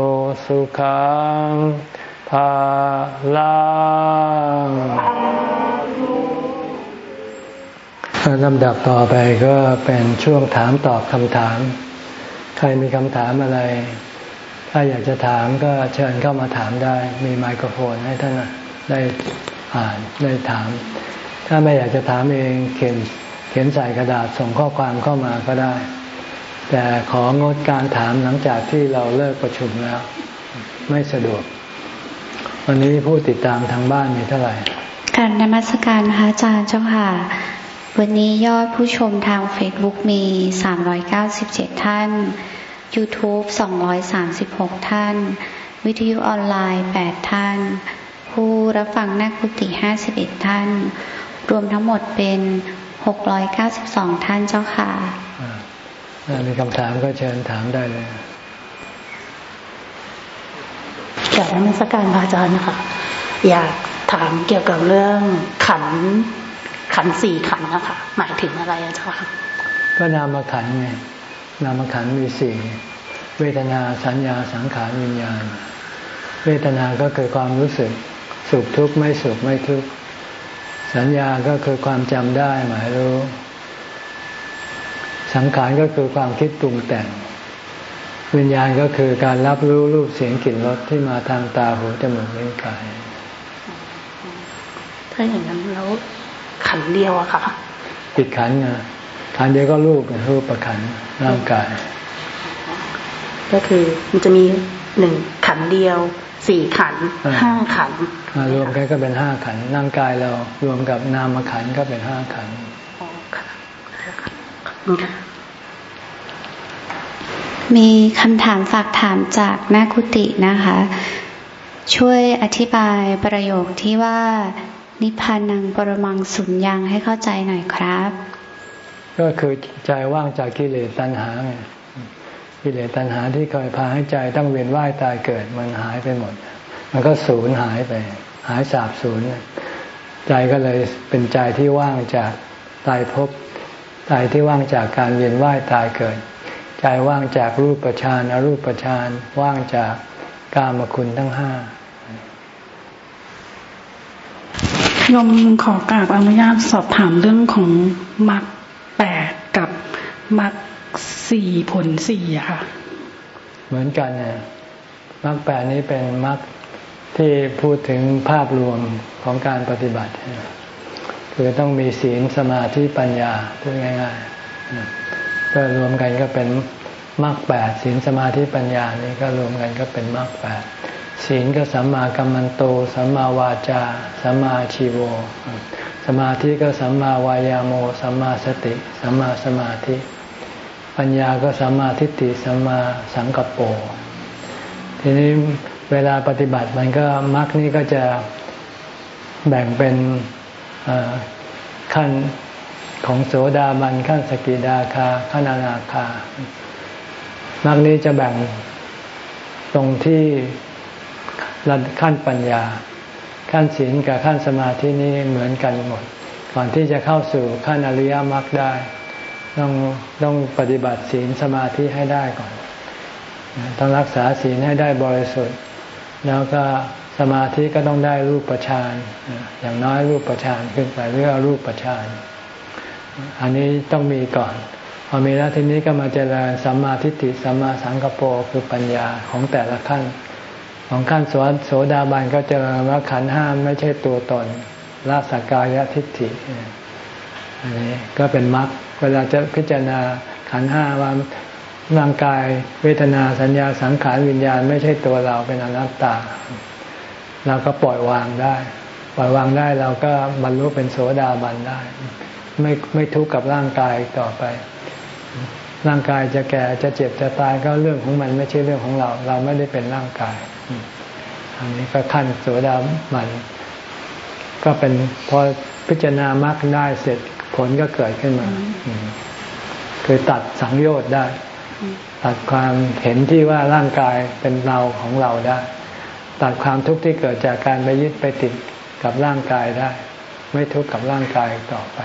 สุขังภาลัง ลำดับต่อไปก็เป็นช่วงถามตอบคำถาม ใครมีคำถามอะไร ถ้าอยากจะถามก็เชิญเข้ามาถามได้ มีไมโครโฟนให้ท่านได้อ่านได้ถาม ถ้าไม่อยากจะถามเองเขียนเขียนใส่กระดาษส่งข้อความเข้ามาก็ได้ แต่ของดการถามหลังจากที่เราเลิกประชุมแล้ว ไม่สะดวก วันนี้ผู้ติดตามทางบ้านมีเท่าไหร่ การนมัสการพระอาจารย์เจ้าค่ะ วันนี้ยอดผู้ชมทาง Facebook มี 397 ท่าน YouTube 236 ท่าน วิทยุออนไลน์ 8 ท่าน ผู้รับฟังนักกุฏิ51 ท่าน รวมทั้งหมดเป็น 692 ท่านเจ้าค่ะมีคำถามก็เชิญถามได้เลยจากนักมรสการพระอาจารย์นะคะอยากถามเกี่ยวกับเรื่องขัน ขันสี่ขันนะคะหมายถึงอะไรอาจารย์ก็นามขันไงนามขันมีสี่เวทนาสัญญาสังขารวิญญาณ เวทนาก็คือความรู้สึกสุขทุกข์ไม่สุขไม่ทุกข์สัญญาก็คือความจำได้หมายรู้ สังขารก็คือความคิดปรุงแต่ง วิญญาณก็คือการรับรู้รูปเสียงกลิ่นรสที่มาทางตาหูจมูกลิ้นกายถ้าอย่างนั้นแล้ว ขันเดียวอะค่ะปิดขันไงขันเดียวก็รูปรูปประขันร่างกาย ก็คือมันจะมีหนึ่งขันเดียวสี่ขันห้าขันรวมกันก็เป็นห้าขันร่างกายเรารวมกับนามขันก็เป็นห้าขันมีคำถามฝากถามจากแม่คุตินะคะ ช่วยอธิบายประโยคที่ว่า นิพพานังปรมังสุญญังให้เข้าใจหน่อยครับ ก็คือใจว่างจากกิเลสตัณหาไงกิเลสตัณหาที่เคยพาให้ใจต้องเวียนว่ายตายเกิดมันหายไปหมด มันก็สูญหายไป หายสาบสูญใจก็เลยเป็นใจที่ว่างจากตายภพใจที่ว่างจากการเวียนว่ายตายเกิด ใจว่างจากรูปประชานอรูปประชานว่างจากกามคุณทั้งห้า ยมขอกราบอนุญาตสอบถามเรื่องของมรรคแปดกับมรรคสี่ผลสี่ค่ะ เหมือนกันเนี่ยมรรคแปดนี้เป็นมรรคที่พูดถึงภาพรวมของการปฏิบัติ คือต้องมีศีลสมาธิปัญญาพูดง่ายๆก็รวมกันก็เป็นมรรคแปดศีลสมาธิปัญญานี่ก็รวมกันก็เป็นมรรคแปด ศีลก็สัมมากัมมันโต สัมมาวาจา สัมมาชีโว สมาธิก็สัมมาวายาโม สัมมาสติ สัมมาสมาธิ ปัญญาก็สัมมาทิฏฐิ สัมมาสังกัปโป ทีนี้เวลาปฏิบัติมันก็มรรคนี้ก็จะแบ่งเป็นขั้นของโสดาบันขั้นสกิดาคาขั้นอนาคามรรคนี้จะแบ่งตรงที่ ระขั้นปัญญา ขั้นศีลกับขั้นสมาธินี้เหมือนกันหมด ก่อนที่จะเข้าสู่ขั้นอริยมรรคได้ ต้องต้องปฏิบัติศีลสมาธิให้ได้ก่อน ต้องรักษาศีลให้ได้บริสุทธิ์ แล้วก็สมาธิก็ต้องได้รูปประชานอย่างน้อยรูปประชานขึ้นไปเรียกรูปประชานอันนี้ต้องมีก่อนพอมีแล้วทีนี้ก็มาเจริญสัมมาทิฏฐิสัมมาสังกปรคือปัญญาของแต่ละขั้น ของขั้นสวโสดาบันก็เจริญว่าขันห้ามไม่ใช่ตัวตนละสักกายทิฏฐิอันนี้ก็เป็นมรรคเวลาจะพิจารณาขันห้าว่าร่างกายเวทนาสัญญาสังขารวิญญาณไม่ใช่ตัวเราเป็นอนัตตา เราก็ปล่อยวางได้ ปล่อยวางได้เราก็บรรลุเป็นโสดาบันได้ ไม่ไม่ทุกข์กับร่างกายต่อไป ร่างกายจะแก่จะเจ็บจะตายก็เรื่องของมันไม่ใช่เรื่องของเรา เราไม่ได้เป็นร่างกาย อันนี้ก็ขั้นโสดาบันก็เป็นพอพิจารณามรรคได้เสร็จผลก็เกิดขึ้นมา คือตัดสังโยชน์ได้ ตัดความเห็นที่ว่าร่างกายเป็นเราของเราได้ ตัดความทุกข์ที่เกิดจากการไปยึดไปติดกับร่างกายได้ ไม่ทุกข์กับร่างกายต่อไป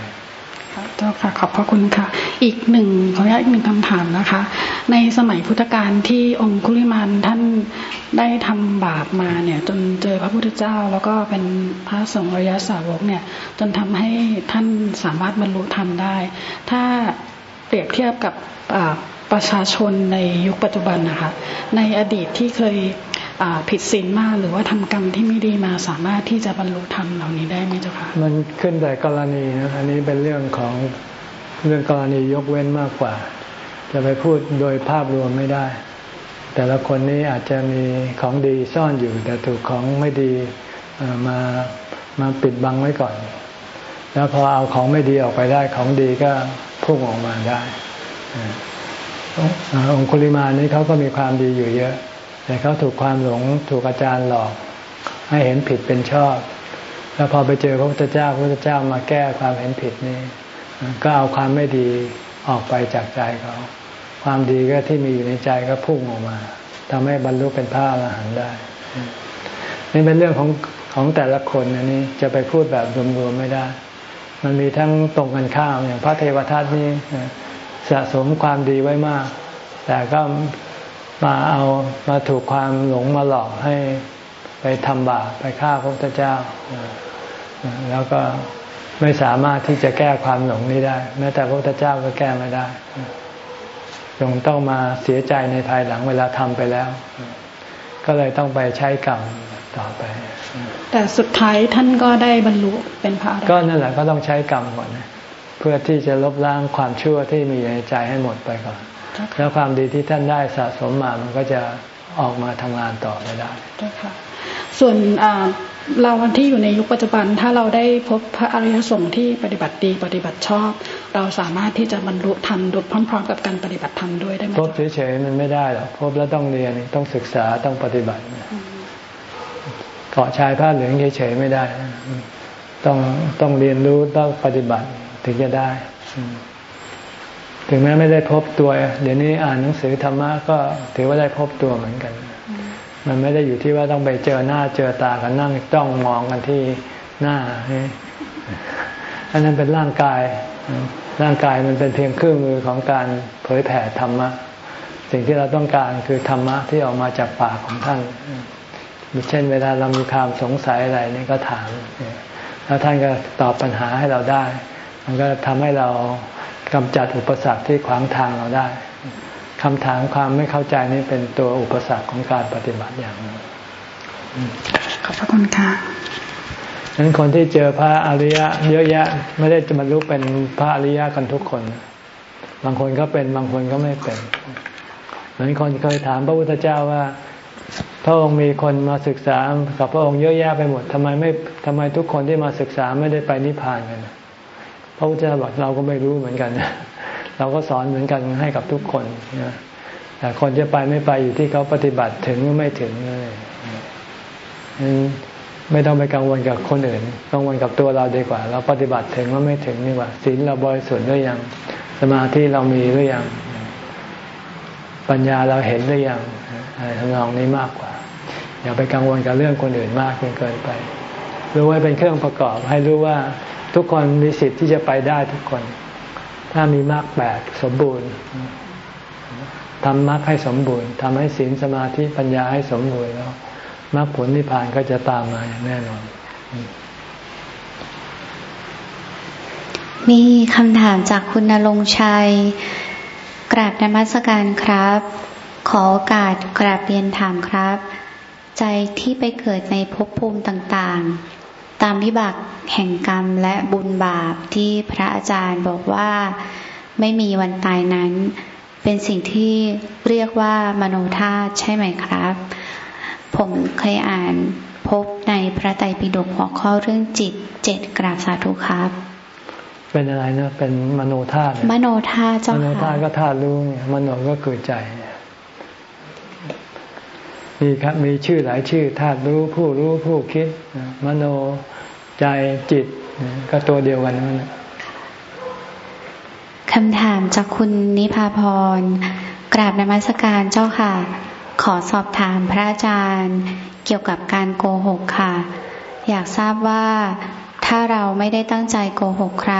เจ้าค่ะขอบพระคุณค่ะ อีกหนึ่งขออนุญาตอีกหนึ่งคำถามนะคะ ในสมัยพุทธกาลที่องคุลิมานท่านได้ทำบาปมาเนี่ย จนเจอพระพุทธเจ้า แล้วก็เป็นพระสงฆ์อระยสาวกเนี่ย จนทำให้ท่านสามารถบรรลุธรรมได้ ถ้าเปรียบเทียบกับประชาชนในยุคปัจจุบันนะคะ ในอดีตที่เคย ผิดศีลมาก หรือว่าทำกรรมที่ไม่ดีมาสามารถที่จะบรรลุธรรมเหล่านี้ได้ไหมเจ้าคะมันขึ้นแต่กรณีนะอันนี้เป็นเรื่องของเรื่องกรณียกเว้นมากกว่า จะไปพูดโดยภาพรวมไม่ได้ แต่ละคนนี้อาจจะมีของดีซ่อนอยู่ แต่ถูกของไม่ดีมามาปิดบังไว้ก่อน แล้วพอเอาของไม่ดีออกไปได้ของดีก็พุ่งออกมาได้องคุลิมานี้เขาก็มีความดีอยู่เยอะ แต่เขาถูกความหลงถูกอาจารย์หลอก ให้เห็นผิดเป็นชอบ แล้วพอไปเจอพระพุทธเจ้าพระพุทธเจ้ามาแก้ความเห็นผิดนี้ ก็เอาความไม่ดีออกไปจากใจเขาความดีก็ที่มีอยู่ในใจก็พุ่งออกมาทำให้บรรลุเป็นพระอรหันต์ได้ นี่เป็นเรื่องของของแต่ละคนอันนี้จะไปพูดแบบรวมๆไม่ได้ มันมีทั้งตรงกันข้ามอย่างพระเทวทัตนี้สะสมความดีไว้มาก แต่ก็ มาเอามาถูกความหลงมาหลอกให้ไปทำบาปไปฆ่าพระพุทธเจ้า แล้วก็ไม่สามารถที่จะแก้ความหลงนี้ได้ แม้แต่พระพุทธเจ้าก็แก้ไม่ได้จงต้องมาเสียใจในภายหลังเวลาทำไปแล้ว ก็เลยต้องไปใช้กรรมต่อไป แต่สุดท้ายท่านก็ได้บรรลุเป็นพระก็นั่นแหละก็ต้องใช้กรรมก่อนนะพื่อที่จะลบล้างความชั่วที่มีในใจให้หมดไปก่อน แล้วความดีที่ท่านได้สะสมมามันก็จะออกมาทำงานต่อไปได้ค่ะส่วนเราที่อยู่ในยุคปัจจุบัน ถ้าเราได้พบพระอริยสงฆ์ที่ปฏิบัติดีปฏิบัติชอบ เราสามารถที่จะบรรลุธรรมดุจพร้อม ๆ กับการปฏิบัติธรรมด้วยได้ไหมพบเฉยๆมันไม่ได้หรอกพบแล้วต้องเรียนต้องศึกษาต้องปฏิบัติเกาะชายผ้าเหลืองเฉยๆไม่ได้ ต้องต้องเรียนรู้ต้องปฏิบัติถึงจะได้ ถึงแม้ไม่ได้พบตัว เดี๋ยวนี้อ่านหนังสือธรรมะก็ถือว่าได้พบตัวเหมือนกัน มันไม่ได้อยู่ที่ว่าต้องไปเจอหน้าเจอตากันนั่งจ้องมองกันที่หน้าอันนั้นเป็นร่างกาย ร่างกายมันเป็นเพียงเครื่องมือของการเผยแผ่ธรรมะ สิ่งที่เราต้องการคือธรรมะที่ออกมาจากปากของท่านเช่น เวลาเรามีความสงสัยอะไรนี่ก็ถาม แล้วท่านก็ตอบปัญหาให้เราได้ มันก็ทำให้เรา กำจัดอุปสรรคที่ขวางทางเราได้คำถามความไม่เข้าใจนี่เป็นตัวอุปสรรคของการปฏิบัติอย่างนึงขอบพระคุณค่ะฉะนั้นคนที่เจอพระอริยะ เยอะแยะ ไม่ได้จะบรรลุเป็นพระอริยะกันทุกคน บางคนก็เป็นบางคนก็ไม่เป็นเหมือนคนเคยถามพระพุทธเจ้าว่า พระองค์มีคนมาศึกษากับพระองค์เยอะแยะไปหมดทำไมไม่ทำไมทุกคนที่มาศึกษาไม่ได้ไปนิพพานกัน พระพุทธเจ้าบอกเราก็ไม่รู้เหมือนกัน เราก็สอนเหมือนกันให้กับทุกคนนะแต่คนจะไปไม่ไปอยู่ที่เขาปฏิบัติถึงหรือไม่ถึงเลยไม่ต้องไปกังวลกับคนอื่น กังวลกับตัวเราดีกว่า เราปฏิบัติถึงว่าไม่ถึงดีกว่าศีลเราบริสุทธิ์หรือยัง สมาธิเรามีหรือยัง ปัญญาเราเห็นหรือยังทำนองนี้มากกว่า อย่าไปกังวลกับเรื่องคนอื่นมากจนเกินไป รู้ไว้เป็นเครื่องประกอบ ให้รู้ว่า ทุกคนมีสิทธิ์ที่จะไปได้ทุกคน ถ้ามีมรรคแปดสมบูรณ์ทำมรรคให้สมบูรณ์ทำให้ศีลสมาธิปัญญาให้สมบูรณ์แล้วมรรคผลนิพพานก็จะตามมาอย่างแน่นอน มีคำถามจากคุณนรงชัย กราบนมัสการครับ ขอโอกาสกราบเรียนถามครับ ใจที่ไปเกิดในภพภูมิต่างๆ ตามวิบากแห่งกรรมและบุญบาปที่พระอาจารย์บอกว่าไม่มีวันตายนั้น เป็นสิ่งที่เรียกว่ามโนธาตุใช่ไหมครับ ผมเคยอ่านพบในพระไตรปิฎกหัวข้อเรื่องจิตเจ็ดกราบสาธุครับ เป็นอะไรนะเป็นมโนธาตุมโนธาตุเจ้ามโนธาค่ะตุก็ธาตุรู้เนี่ยมโนก็คือใจ มีครับมีชื่อหลายชื่อธาตุรู้ผู้รู้ผู้คิด มโนใจจิต ก็ตัวเดียวกันนั่นแหละคำถามจากคุณนิพาพร กราบนมัสการเจ้าค่ะ ขอสอบถามพระอาจารย์ เกี่ยวกับการโกหกค่ะ อยากทราบว่าถ้าเราไม่ได้ตั้งใจโกหกใคร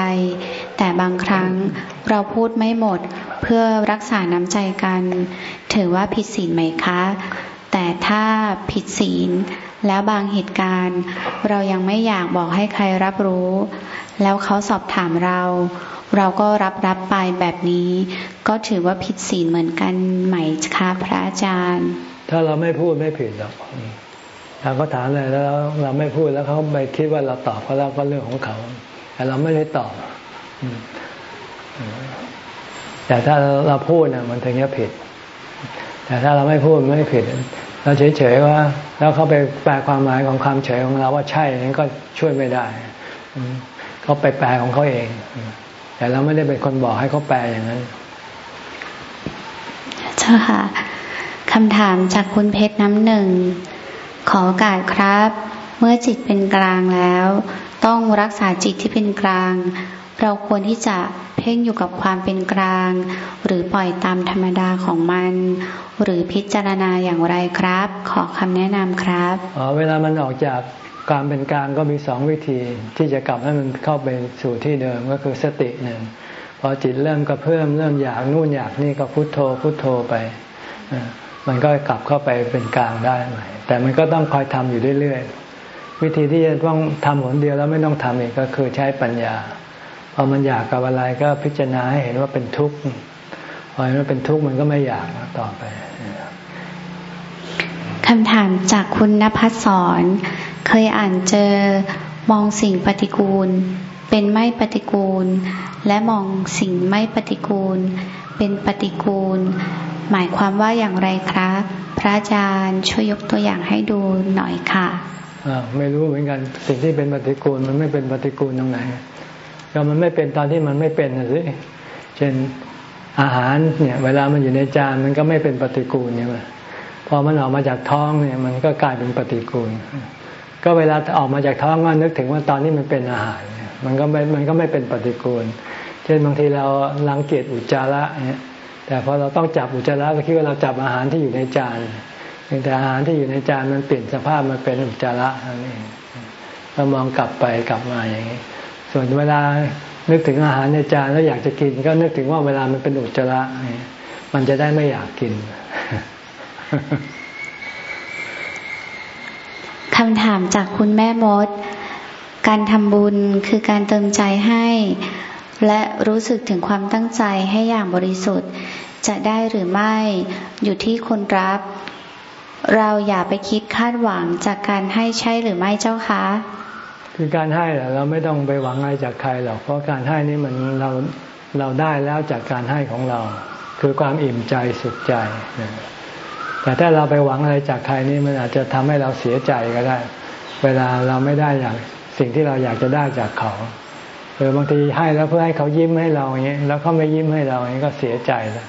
แต่บางครั้งเราพูดไม่หมดเพื่อรักษาน้ำใจกัน ถือว่าผิดศีลไหมคะ แต่ถ้าผิดศีลแล้วบางเหตุการณ์ เรายังไม่อยากบอกให้ใครรับรู้ แล้วเขาสอบถามเรา เราก็รับรับไปแบบนี้ ก็ถือว่าผิดศีลเหมือนกันไหมคะพระอาจารย์ ถ้าเราไม่พูดไม่ผิดหรอกถ้าเขาถามอะไรแล้วเราไม่พูดแล้วเขาไปคิดว่าเราตอบเขาแล้วก็เรื่องของเขา แต่เราไม่ได้ตอบแต่ถ้าเราพูดนะมันถึงจะผิด แต่ถ้าเราไม่พูดไม่ผิด เราเฉยๆว่า แล้วเขาไปแปลความหมายของความเฉยของเราว่าใช่นั้นก็ช่วยไม่ได้อืเขาไปแปลของเขาเอง แต่เราไม่ได้เป็นคนบอกให้เขาแปลอย่างนั้นเจ้าค่ะคำถามจากคุณเพชรน้ำหนึ่ง ขอโอกาสครับ เมื่อจิตเป็นกลางแล้ว ต้องรักษาจิตที่เป็นกลาง เราควรที่จะ พ่งอยู่กับความเป็นกลาง หรือปล่อยตามธรรมดาของมัน หรือพิจารณาอย่างไรครับ ขอคำแนะนำครับอ๋อเวลามันออกจากการเป็นกลางก็มีสองวิธีที่จะกลับให้มันเข้าไปสู่ที่เดิมก็คือสติหนึ่งพอจิตเริ่มกระเพื่อมเริ่มอยากนู่นอยากนี่ก็พุโทโธพุโทโธไปมันก็กลับเข้าไปเป็นกลางได้ใหม่แต่มันก็ต้องคอยทำอยู่เรื่อยๆวิธีที่จะต้องทำหนเดียวแล้วไม่ต้องทำอีกก็คือใช้ปัญญา พอมันอยากกับอะไรก็พิจารณาให้เห็นว่าเป็นทุกข์พอเห็นว่าเป็นทุกข์มันก็ไม่อยากต่อไปคำถามจากคุณนภัสสรเคยอ่านเจอมองสิ่งปฏิกูล เป็นไม่ปฏิกูล และมองสิ่งไม่ปฏิกูล เป็นปฏิกูล หมายความว่าอย่างไรครับพระอาจารย์ช่วยยกตัวอย่างให้ดูหน่อยค่ะอ่าไม่รู้เหมือนกันสิ่งที่เป็นปฏิกูลมันไม่เป็นปฏิกูลตรงไหน ก็มันไม่เป็นตอนที่มันไม่เป็นนะสิเช่นอาหารเนี่ย เวลามันอยู่ในจานมันก็ไม่เป็นปฏิกูลใช่ไหมพอมันออกมาจากท้องเนี่ย มันก็กลายเป็นปฏิกูล ก็เวลาออกมาจากท้องก็นึกถึงว่าตอนนี้มันเป็นอาหารเนี่ยมันก็ไม่มันก็ไม่เป็นปฏิกูล เช่นบางทีเราลังเกียจอุจจาระเนี่ยแต่พอเราต้องจับอุจจาระก็คิดว่าเราจับอาหารที่อยู่ในจานแต่อาหารที่อยู่ในจานมันเปลี่ยนสภาพมันเป็นอุจจาระนั่นเองเรามองกลับไปกลับมาอย่างนี้ ส่วนเวลานึกถึงอาหารในจานแล้วอยากจะกิน ก็นึกถึงว่าเวลามันเป็นอุจจาระมันจะได้ไม่อยากกินคำถามจากคุณแม่มด การทำบุญคือการเติมใจให้ และรู้สึกถึงความตั้งใจให้อย่างบริสุทธิ์ จะได้หรือไม่อยู่ที่คนรับ เราอย่าไปคิดคาดหวังจากการให้ใช่หรือไม่เจ้าคะ คือการให้เราไม่ต้องไปหวังอะไรจากใครหรอก เพราะการให้นี่มันเราเราได้แล้วจากการให้ของเรา คือความอิ่มใจสุขใจ แต่ถ้าเราไปหวังอะไรจากใครนี่มันอาจจะทำให้เราเสียใจก็ได้ เวลาเราไม่ได้อย่างสิ่งที่เราอยากจะได้จากเขาเออบางทีให้แล้วเพื่อให้เขายิ้มให้เราอย่างนี้แล้วเขาไม่ยิ้มให้เราอย่างนี้ก็เสียใจแล้ว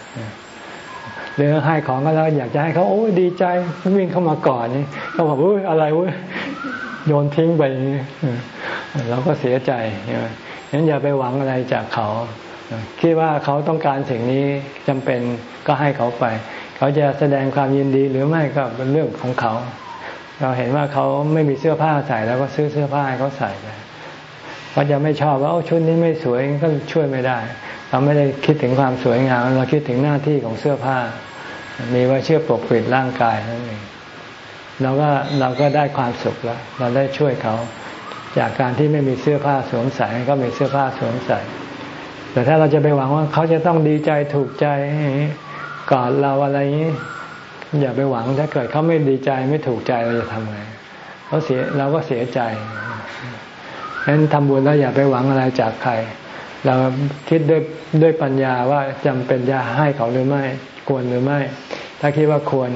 หรือให้ของก็แล้วอยากจะให้เขาโอ้ดีใจวิ่งเข้ามากอดนี่เขาบอกอุ้ยอะไรเว้ย โยนทิ้งไปเราก็เสียใจงั้นอย่าไปหวังอะไรจากเขา คิดว่าเขาต้องการสิ่งนี้จำเป็นก็ให้เขาไป เขาจะแสดงความยินดีหรือไม่ก็เป็นเรื่องของเขา เราเห็นว่าเขาไม่มีเสื้อผ้าใส่แล้วก็ซื้อเสื้อผ้าให้เขาใส่ไปเขาจะไม่ชอบว่าชุดนี้ไม่สวยก็ช่วยไม่ได้ เราไม่ได้คิดถึงความสวยงามเราคิดถึงหน้าที่ของเสื้อผ้า มีไว้เชื่อปกปิดร่างกายนั่นเอง เราก็เราก็ได้ความสุขแล้ว เราได้ช่วยเขา จากการที่ไม่มีเสื้อผ้าสวมใส่ก็มีเสื้อผ้าสวมใส่ แต่ถ้าเราจะไปหวังว่าเขาจะต้องดีใจถูกใจกอดเราอะไรนี้ อย่าไปหวังถ้าเกิดเขาไม่ดีใจไม่ถูกใจเราจะทำไงเขาเสียเราก็เสียใจฉะนั้นทำบุญแล้วอย่าไปหวังอะไรจากใคร เราคิดด้วยด้วยปัญญาว่าจำเป็นจะให้เขาหรือไม่ ควรหรือไม่ ถ้าคิดว่าควร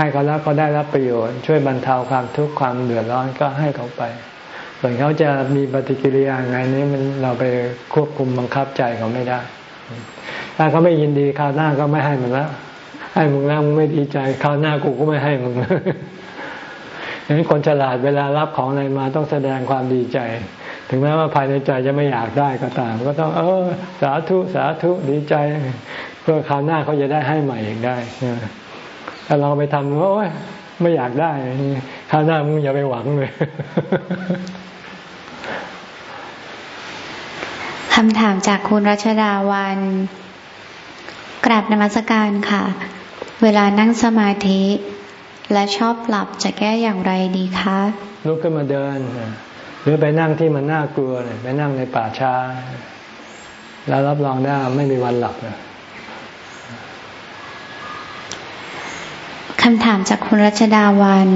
ให้เขาแล้วเขาได้รับประโยชน์ ช่วยบรรเทาความทุกข์ความเดือดร้อนก็ให้เขาไป ส่วนเขาจะมีปฏิกิริยาไงนี้มันเราไปควบคุมบังคับใจเขาไม่ได้ ถ้าเขาไม่ยินดีคราวหน้าก็ไม่ให้มันแล้วให้มึงแล้วมึงไม่ดีใจคราวหน้ากูก็ไม่ให้มึงอย่างนี้คนฉลาดเวลารับของอะไรมาต้องแสดงความดีใจ ถึงแม้ว่าภายในใจจะไม่อยากได้ก็ตาม ก็ต้อง เออ สาธุสาธุดีใจ เพื่อคราวหน้าเขาจะได้ให้ใหม่อีกได้ ถ้าเราไปทำโอ้ยไม่อยากได้คราวหน้ามึงอย่าไปหวังเลยคำถามจากคุณรัชดาวันกราบนมัสการค่ะ เวลานั่งสมาธิ และชอบหลับจะแก้อย่างไรดีคะลุกขึ้นมาเดิน หรือไปนั่งที่มันน่ากลัวไปนั่งในป่าช้า แล้วรับรองได้ไม่มีวันหลับนะ คำถามจากคุณรัชดาวัน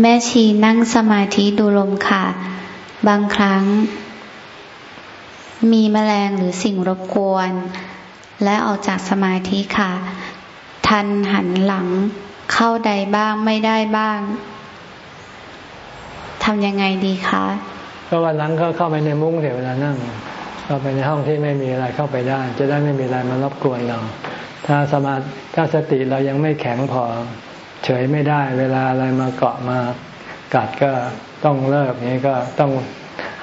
แม่ชีนั่งสมาธิดูลมค่ะ บางครั้ง มีแมลงหรือสิ่งรบกวน และออกจากสมาธิค่ะ ทันหันหลังเข้าใดบ้างไม่ได้บ้างทำยังไงดีคะก็วันหลังก็เข้าไปในมุ้งเดี๋ยวเวลานั่งเข้าไปในห้องที่ไม่มีอะไรเข้าไปได้ จะได้ไม่มีอะไรมารบกวนเรา ถ้าสมาถ้าสติเรายังไม่แข็งพอ เฉยไม่ได้ เวลาอะไรมาเกาะมากัดก็ต้องเลิกนี้ก็ต้อง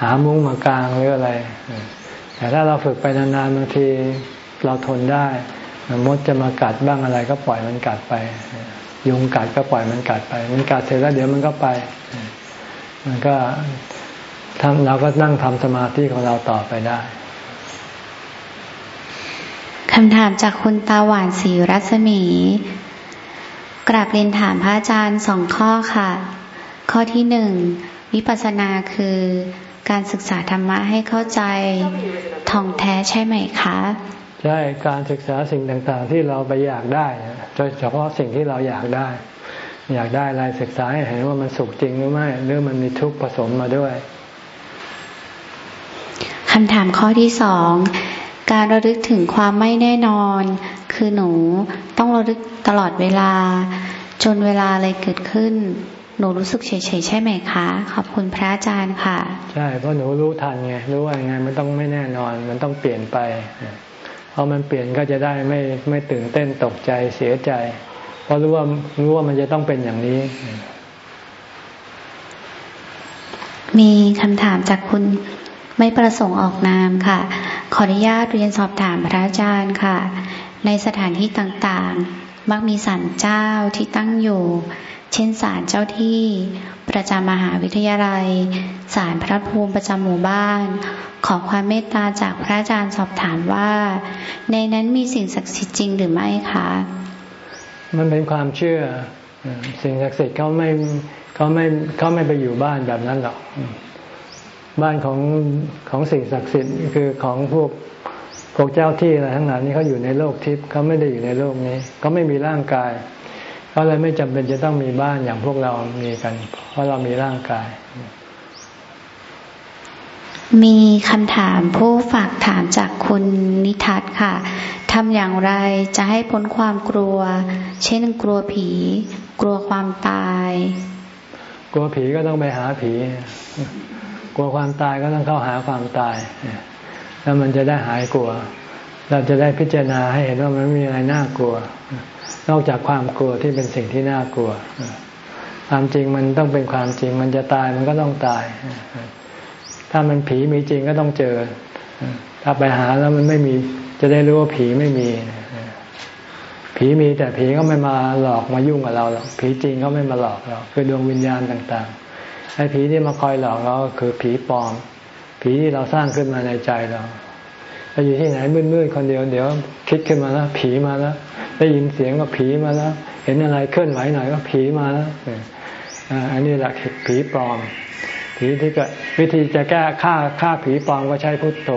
หามุ้งมากลางหรืออะไร แต่ถ้าเราฝึกไปนานๆบางทีเราทนได้มดจะมากัดบ้างอะไรก็ปล่อยมันกัดไป ยุงกัดก็ปล่อยมันกัดไป มันกัดเสร็จแล้วเดี๋ยวมันก็ไป มันก็ทำเราก็นั่งทำสมาธิของเราต่อไปได้คำถามจากคุณตาหวานสีรัศมี กราบเรียนถามพระอาจารย์สองข้อค่ะ ข้อที่หนึ่งวิปัสสนาคือการศึกษาธรรมะให้เข้าใจท่องแท้ใช่ไหมคะใช่การศึกษาสิ่งต่างๆ ที่เราไปอยากได้โดยเฉพาะสิ่งที่เราอยากได้ อยากได้อะไรศึกษาให้เห็นว่ามันสุขจริงหรือไม่หรือมันมีทุกข์ผสมมาด้วยคำถามข้อที่สอง การระลึกถึงความไม่แน่นอน คือหนูต้องระลึกตลอดเวลา จนเวลาอะไรเกิดขึ้น หนูรู้สึกเฉยๆใช่ไหมคะ ขอบคุณพระอาจารย์ค่ะ ใช่เพราะหนูรู้ทันไงรู้ว่าไงมันต้องไม่แน่นอนมันต้องเปลี่ยนไปพอมันเปลี่ยนก็จะได้ไม่ไม่ตื่นเต้นตกใจเสียใจ เพราะรู้ว่ารู้ว่ามันจะต้องเป็นอย่างนี้ มีคำถามจากคุณ ไม่ประสงค์ออกนามค่ะ ขออนุญาตเรียนสอบถามพระอาจารย์ค่ะ ในสถานที่ต่างๆ มักมีศาลเจ้าที่ตั้งอยู่ เช่นศาลเจ้าที่ ประจำมหาวิทยาลัย ศาลพระภูมิประจำหมู่บ้าน ขอความเมตตาจากพระอาจารย์สอบถามว่า ในนั้นมีสิ่งศักดิ์สิทธิ์จริงหรือไม่คะ มันเป็นความเชื่อ สิ่งศักดิ์สิทธิ์เขาไม่เขาไม่เขาไม่ไปอยู่บ้านแบบนั้นหรอก บ้านของของสิ่งศักดิ์สิทธิ์คือของพวกพวกเจ้าที่อะไรทั้งหลายนี่เขาอยู่ในโลกทิพย์เขาไม่ได้อยู่ในโลกนี้เขาไม่มีร่างกายเขาเลยไม่จำเป็นจะต้องมีบ้านอย่างพวกเรามีกัน เพราะเรามีร่างกาย มีคำถามผู้ฝากถามจากคุณนิทัศน์ค่ะทำอย่างไรจะให้พ้นความกลัว เช่นกลัวผี กลัวความตาย กลัวผีก็ต้องไปหาผี กลัวความตายก็ต้องเข้าหาความตายแล้วมันจะได้หายกลัว เราจะได้พิจารณาให้เห็นว่ามันไม่มีอะไรน่ากลัว นอกจากความกลัวที่เป็นสิ่งที่น่ากลัว ความจริงมันต้องเป็นความจริง มันจะตายมันก็ต้องตาย ถ้ามันผีมีจริงก็ต้องเจอ ถ้าไปหาแล้วมันไม่มีจะได้รู้ว่าผีไม่มี ผีมีแต่ผีก็ไม่มาหลอกมายุ่งกับเราหรอกผีจริงเขาไม่มาหลอกเราคือดวงวิญญาณต่างๆ ไอ้ผีที่มาคอยหลอกเราคือผีปลอม ผีที่เราสร้างขึ้นมาในใจเราเราอยู่ที่ไหนมืดๆคนเดียวเดี๋ยว คิดขึ้นมาแล้ว ผีมาแล้ว ได้ยินเสียงก็ผีมาแล้ว เห็นอะไรเคลื่อนไหวหน่อยก็ผีมาแล้วอันนี้แหละผีปลอม ผีที่ก็วิธีจะแก้ฆ่าฆ่าผีปลอมก็ใช้พุทโธ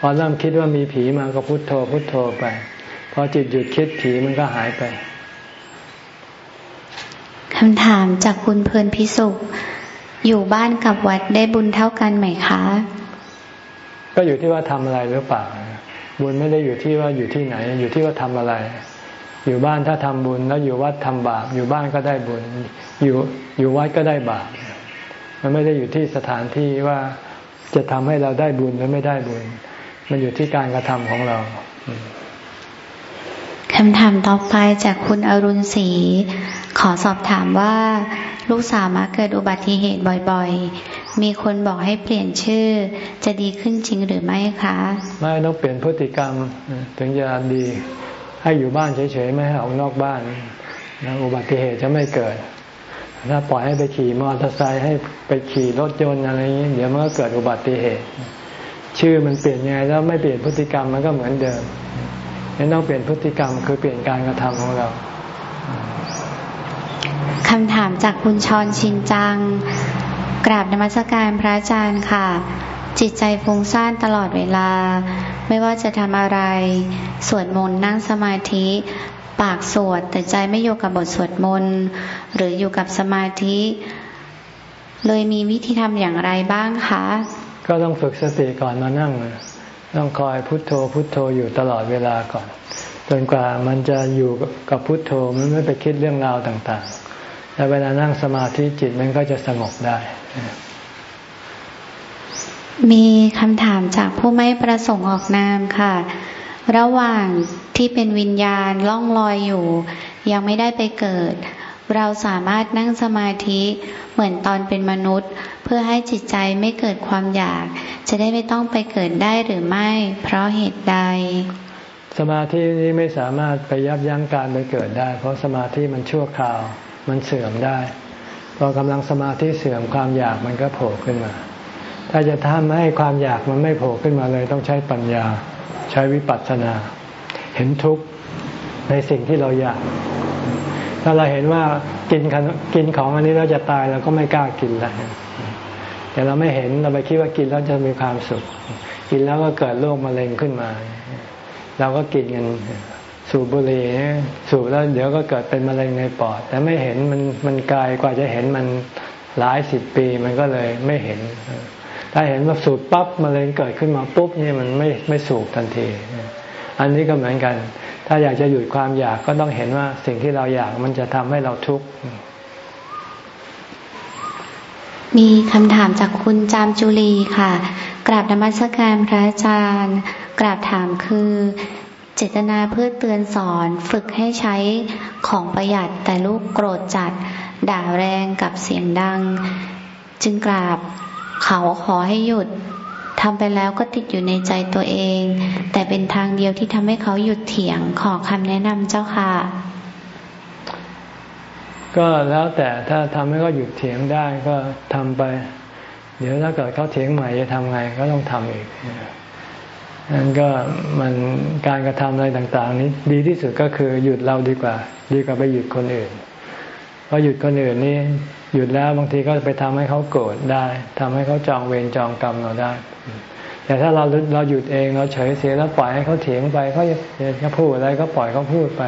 พอเริ่มคิดว่ามีผีมาก็พุทโธ พุทโธไป พอจิตหยุดคิดผีมันก็หายไปคำถามจากคุณเพลินพิสุ อยู่บ้านกับวัดได้บุญเท่ากันไหมคะ ก็อยู่ที่ว่าทำอะไรหรือเปล่า บุญไม่ได้อยู่ที่ว่าอยู่ที่ไหน อยู่ที่ว่าทำอะไร อยู่บ้านถ้าทำบุญแล้วอยู่วัดทำบาป อยู่บ้านก็ได้บุญ อยู่อยู่วัดก็ได้บาป มันไม่ได้อยู่ที่สถานที่ว่าจะทำให้เราได้บุญหรือไม่ได้บุญ มันอยู่ที่การกระทำของเรา คำถามต่อไปจากคุณอรุณศรีขอสอบถามว่า ลูกสาวมาเกิดอุบัติเหตุบ่อยๆ มีคนบอกให้เปลี่ยนชื่อ จะดีขึ้นจริงหรือไม่คะ ไม่ต้องเปลี่ยนพฤติกรรมถึงจะดี ให้อยู่บ้านเฉยๆ ไม่ให้ออกนอกบ้านอุบัติเหตุจะไม่เกิด ถ้าปล่อยให้ไปขี่มอเตอร์ไซค์ให้ไปขี่รถยนต์อะไรอย่างนี้เดี๋ยวมันก็เกิดอุบัติเหตุ ชื่อมันเปลี่ยนยังไงแล้วไม่เปลี่ยนพฤติกรรมมันก็เหมือนเดิม นั้นต้องเปลี่ยนพฤติกรรมคือเปลี่ยนการกระทำของเราคำถามจากคุณชรชินจัง กราบนมัสการพระอาจารย์ค่ะ จิตใจฟุ้งซ่านตลอดเวลา ไม่ว่าจะทำอะไร สวดมนต์นั่งสมาธิ ปากสวดแต่ใจไม่อยู่กับบทสวดมนต์หรืออยู่กับสมาธิ เลยมีวิธีทำอย่างไรบ้างคะ ก็ต้องฝึกสติก่อนมานั่ง ต้องคอยพุทโธพุทโธอยู่ตลอดเวลาก่อนจนกว่ามันจะอยู่กับพุทโธมันไม่ไปคิดเรื่องราวต่างๆแต่เวลานั่งสมาธิจิตมันก็จะสงบได้ มีคำถามจากผู้ไม่ประสงค์ออกนามค่ะ ระหว่างที่เป็นวิญญาณล่องลอยอยู่ ยังไม่ได้ไปเกิด เราสามารถนั่งสมาธิเหมือนตอนเป็นมนุษย์ เพื่อให้จิตใจไม่เกิดความอยาก จะได้ไม่ต้องไปเกิดได้หรือไม่ เพราะเหตุใด สมาธินี้ไม่สามารถไปยับยั้งการไปเกิดได้ เพราะสมาธิมันชั่วคราวมันเสื่อมได้พอกำลังสมาธิเสื่อมความอยากมันก็โผล่ขึ้นมา ถ้าจะทำให้ความอยากมันไม่โผล่ขึ้นมาเลย ต้องใช้ปัญญา ใช้วิปัสสนา เห็นทุกข์ในสิ่งที่เราอยาก ถ้าเราเห็นว่ากินกินของอันนี้เราจะตายเราก็ไม่กล้ากินแล้วแต่เราไม่เห็นเราไปคิดว่ากินแล้วจะมีความสุข กินแล้วก็เกิดโรคมะเร็งขึ้นมา เราก็กินกันสูบบุหรี่สูบแล้วเดี๋ยวก็เกิดเป็นมะเร็งในปอด แต่ไม่เห็นมันมันกลายกว่าจะเห็นมันหลายสิบปีมันก็เลยไม่เห็น ถ้าเห็นว่าสูบปั๊บมะเร็งเกิดขึ้นมาปุ๊บนี่มันไม่ไม่สูบทันที อันนี้ก็เหมือนกัน ถ้าอยากจะหยุดความอยากก็ต้องเห็นว่าสิ่งที่เราอยากมันจะทำให้เราทุกข์มีคำถามจากคุณจามจุลีค่ะ กราบนมัสการพระอาจารย์ กราบถามคือ เจตนาเพื่อเตือนสอนฝึกให้ใช้ของประหยัดแต่ลูกโกรธจัด ด่าแรงกับเสียงดัง จึงกราบเขาขอให้หยุด ทำไปแล้วก็ติดอยู่ในใจตัวเอง แต่เป็นทางเดียวที่ทำให้เขาหยุดเถียงขอคำแนะนำเจ้าค่ะ ก็แล้วแต่ถ้าทำให้เขาหยุดเถียงได้ก็ทำไป เดี๋ยวถ้าเกิดเขาเถียงใหม่จะทำไงก็ต้องทำอีกนั่นก็มันการกระทำอะไรต่าง ๆ นี้ดีที่สุดก็คือหยุดเราดีกว่า ดีกว่าไปหยุดคนอื่นเพราะหยุดคนอื่นนี่หยุดแล้วบางทีก็ไปทำให้เขาโกรธได้ทำให้เขาจองเวรจองกรรมเราได้ แต่ถ้าเราเราหยุดเองเราเฉยเสียแล้วปล่อยให้เขาเถียงไปเขาจะพูดอะไรก็ปล่อยเขาพูดไป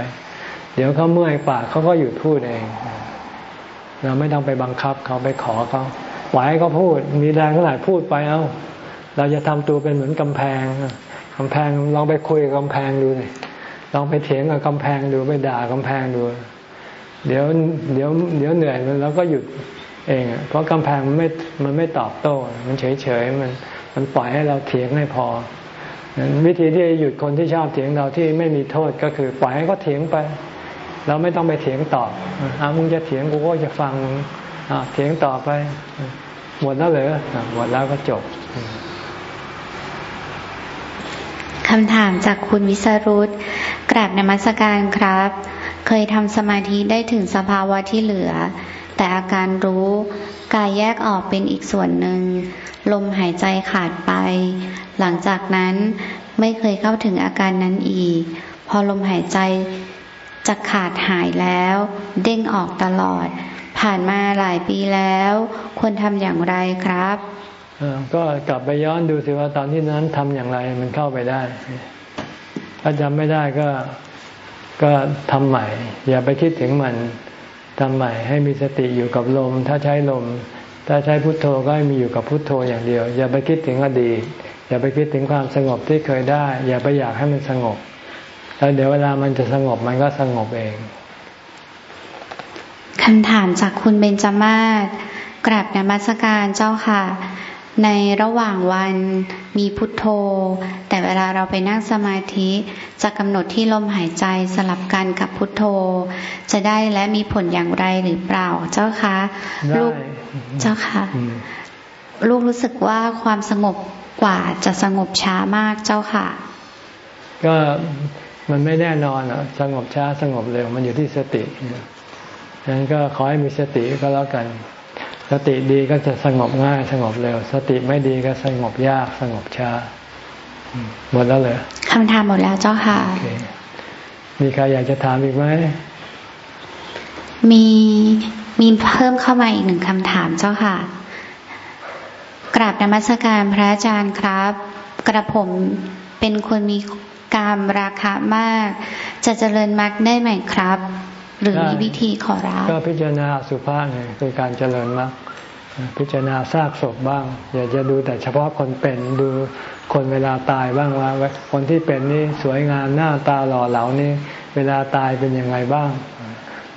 เดี๋ยวเขาเมื่อยปากเขาก็หยุดพูดเอง เราไม่ต้องไปบังคับเขาไปขอเขาปล่อยให้เขาพูด มีแรงเท่าไหร่พูดไปเอาเราจะทำตัวเป็นเหมือนกำแพงกำแพงลองไปคุยกับกำแพงดูเลยลองไปเถียงกับกำแพงดูไปด่ากำแพงดู เดี๋ยวเดี๋ยวเดี๋ยวเหนื่อยแล้วก็หยุดเองเพราะกำแพงมันไม่มันไม่ตอบโต้ มันเฉยเฉยมัน มันปล่อยให้เราเถียงให้พอ วิธีที่จะหยุดคนที่ชอบเถียงเราที่ไม่มีโทษก็คือ ปล่อยให้เขาเถียงไป เราไม่ต้องไปเถียงตอบอ่ามึงจะเถียงกูก็จะฟังเถียงต่อไป หมดแล้วเหรอหมดแล้วก็จบคำถามจากคุณวิสรุตกราบนมัสการครับ เคยทำสมาธิได้ถึงสภาวะที่เหลือ แต่อาการรู้กายแยกออกเป็นอีกส่วนหนึ่ง ลมหายใจขาดไป หลังจากนั้นไม่เคยเข้าถึงอาการนั้นอีก พอลมหายใจจะขาดหายแล้ว เด้งออกตลอด ผ่านมาหลายปีแล้ว ควรทำอย่างไรครับก็กลับไปย้อนดูสิว่าตอนที่นั้นทำอย่างไรมันเข้าไปได้ ถ้าจำไม่ได้ก็ก็ทำใหม่ อย่าไปคิดถึงมันทำใหม่ ให้มีสติอยู่กับลม ถ้าใช้ลม ถ้าใช้พุทโธก็ให้มีอยู่กับพุทโธอย่างเดียว อย่าไปคิดถึงอดีต อย่าไปคิดถึงความสงบที่เคยได้ อย่าไปอยากให้มันสงบ แล้วเดี๋ยวเวลามันจะสงบมันก็สงบเองคำถามจากคุณเบญจมาศกราบนมัสการเจ้าค่ะ ในระหว่างวันมีพุทโธ แต่เวลาเราไปนั่งสมาธิจะกำหนดที่ลมหายใจสลับกันกับพุทโธ จะได้และมีผลอย่างไรหรือเปล่าเจ้าคะลูกเจ้าคะลูกรู้สึกว่าความสงบกว่าจะสงบช้ามากเจ้าค่ะ ก็มันไม่แน่นอนอะสงบช้าสงบเร็วมันอยู่ที่สติดังนั้นก็ขอให้มีสติก็แล้วกัน สติดีก็จะสงบง่ายสงบเร็ว สติไม่ดีก็สงบยากสงบช้า หมดแล้วเลยคำถามหมดแล้วเจ้าค่ะ มีใครอยากจะถามอีกไหม มีมีเพิ่มเข้ามาอีกหนึ่งคำถามเจ้าค่ะ กราบนมัสการพระอาจารย์ครับ กระผมเป็นคนมีกามราคามาก จะเจริญมรรคได้ไหมครับ หรือมีวิธีขอรับ ก็พิจารณาสุภาพเนี่ยคือการเจริญมรรคพิจารณาซากศพบ้าง อย่าจะดูแต่เฉพาะคนเป็นดูคนเวลาตายบ้างว่า คนที่เป็นนี่สวยงามหน้าตาหล่อเหลานี่เวลาตายเป็นยังไงบ้าง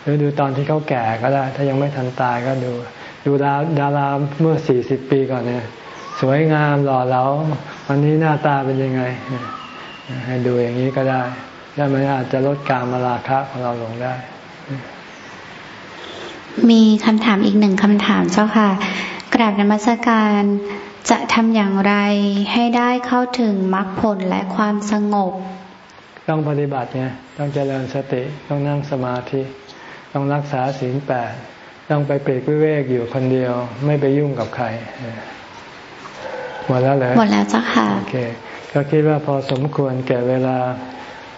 หรือดูตอนที่เขาแก่ก็ได้ ถ้ายังไม่ทันตายก็ดู ดูดาดาราเมื่อสี่สิบปีก่อนเนี่ย สวยงามหล่อเหลาวันนี้หน้าตาเป็นยังไง ให้ดูอย่างนี้ก็ได้ แล้วมันอาจจะลดการมาราคะของเราลงได้ มีคำถามอีกหนึ่งคำถามเจ้าค่ะ กราบนมัสการจะทำอย่างไรให้ได้เข้าถึงมรรคผลและความสงบ ต้องปฏิบัติไงต้องเจริญสติต้องนั่งสมาธิ ต้องรักษาศีลแปดต้องไปเปรกวิเวกอยู่คนเดียว ไม่ไปยุ่งกับใครหมดแล้วเลยหมดแล้วเจ้าค่ะโอเค ก็คิดว่าพอสมควรแก่เวลา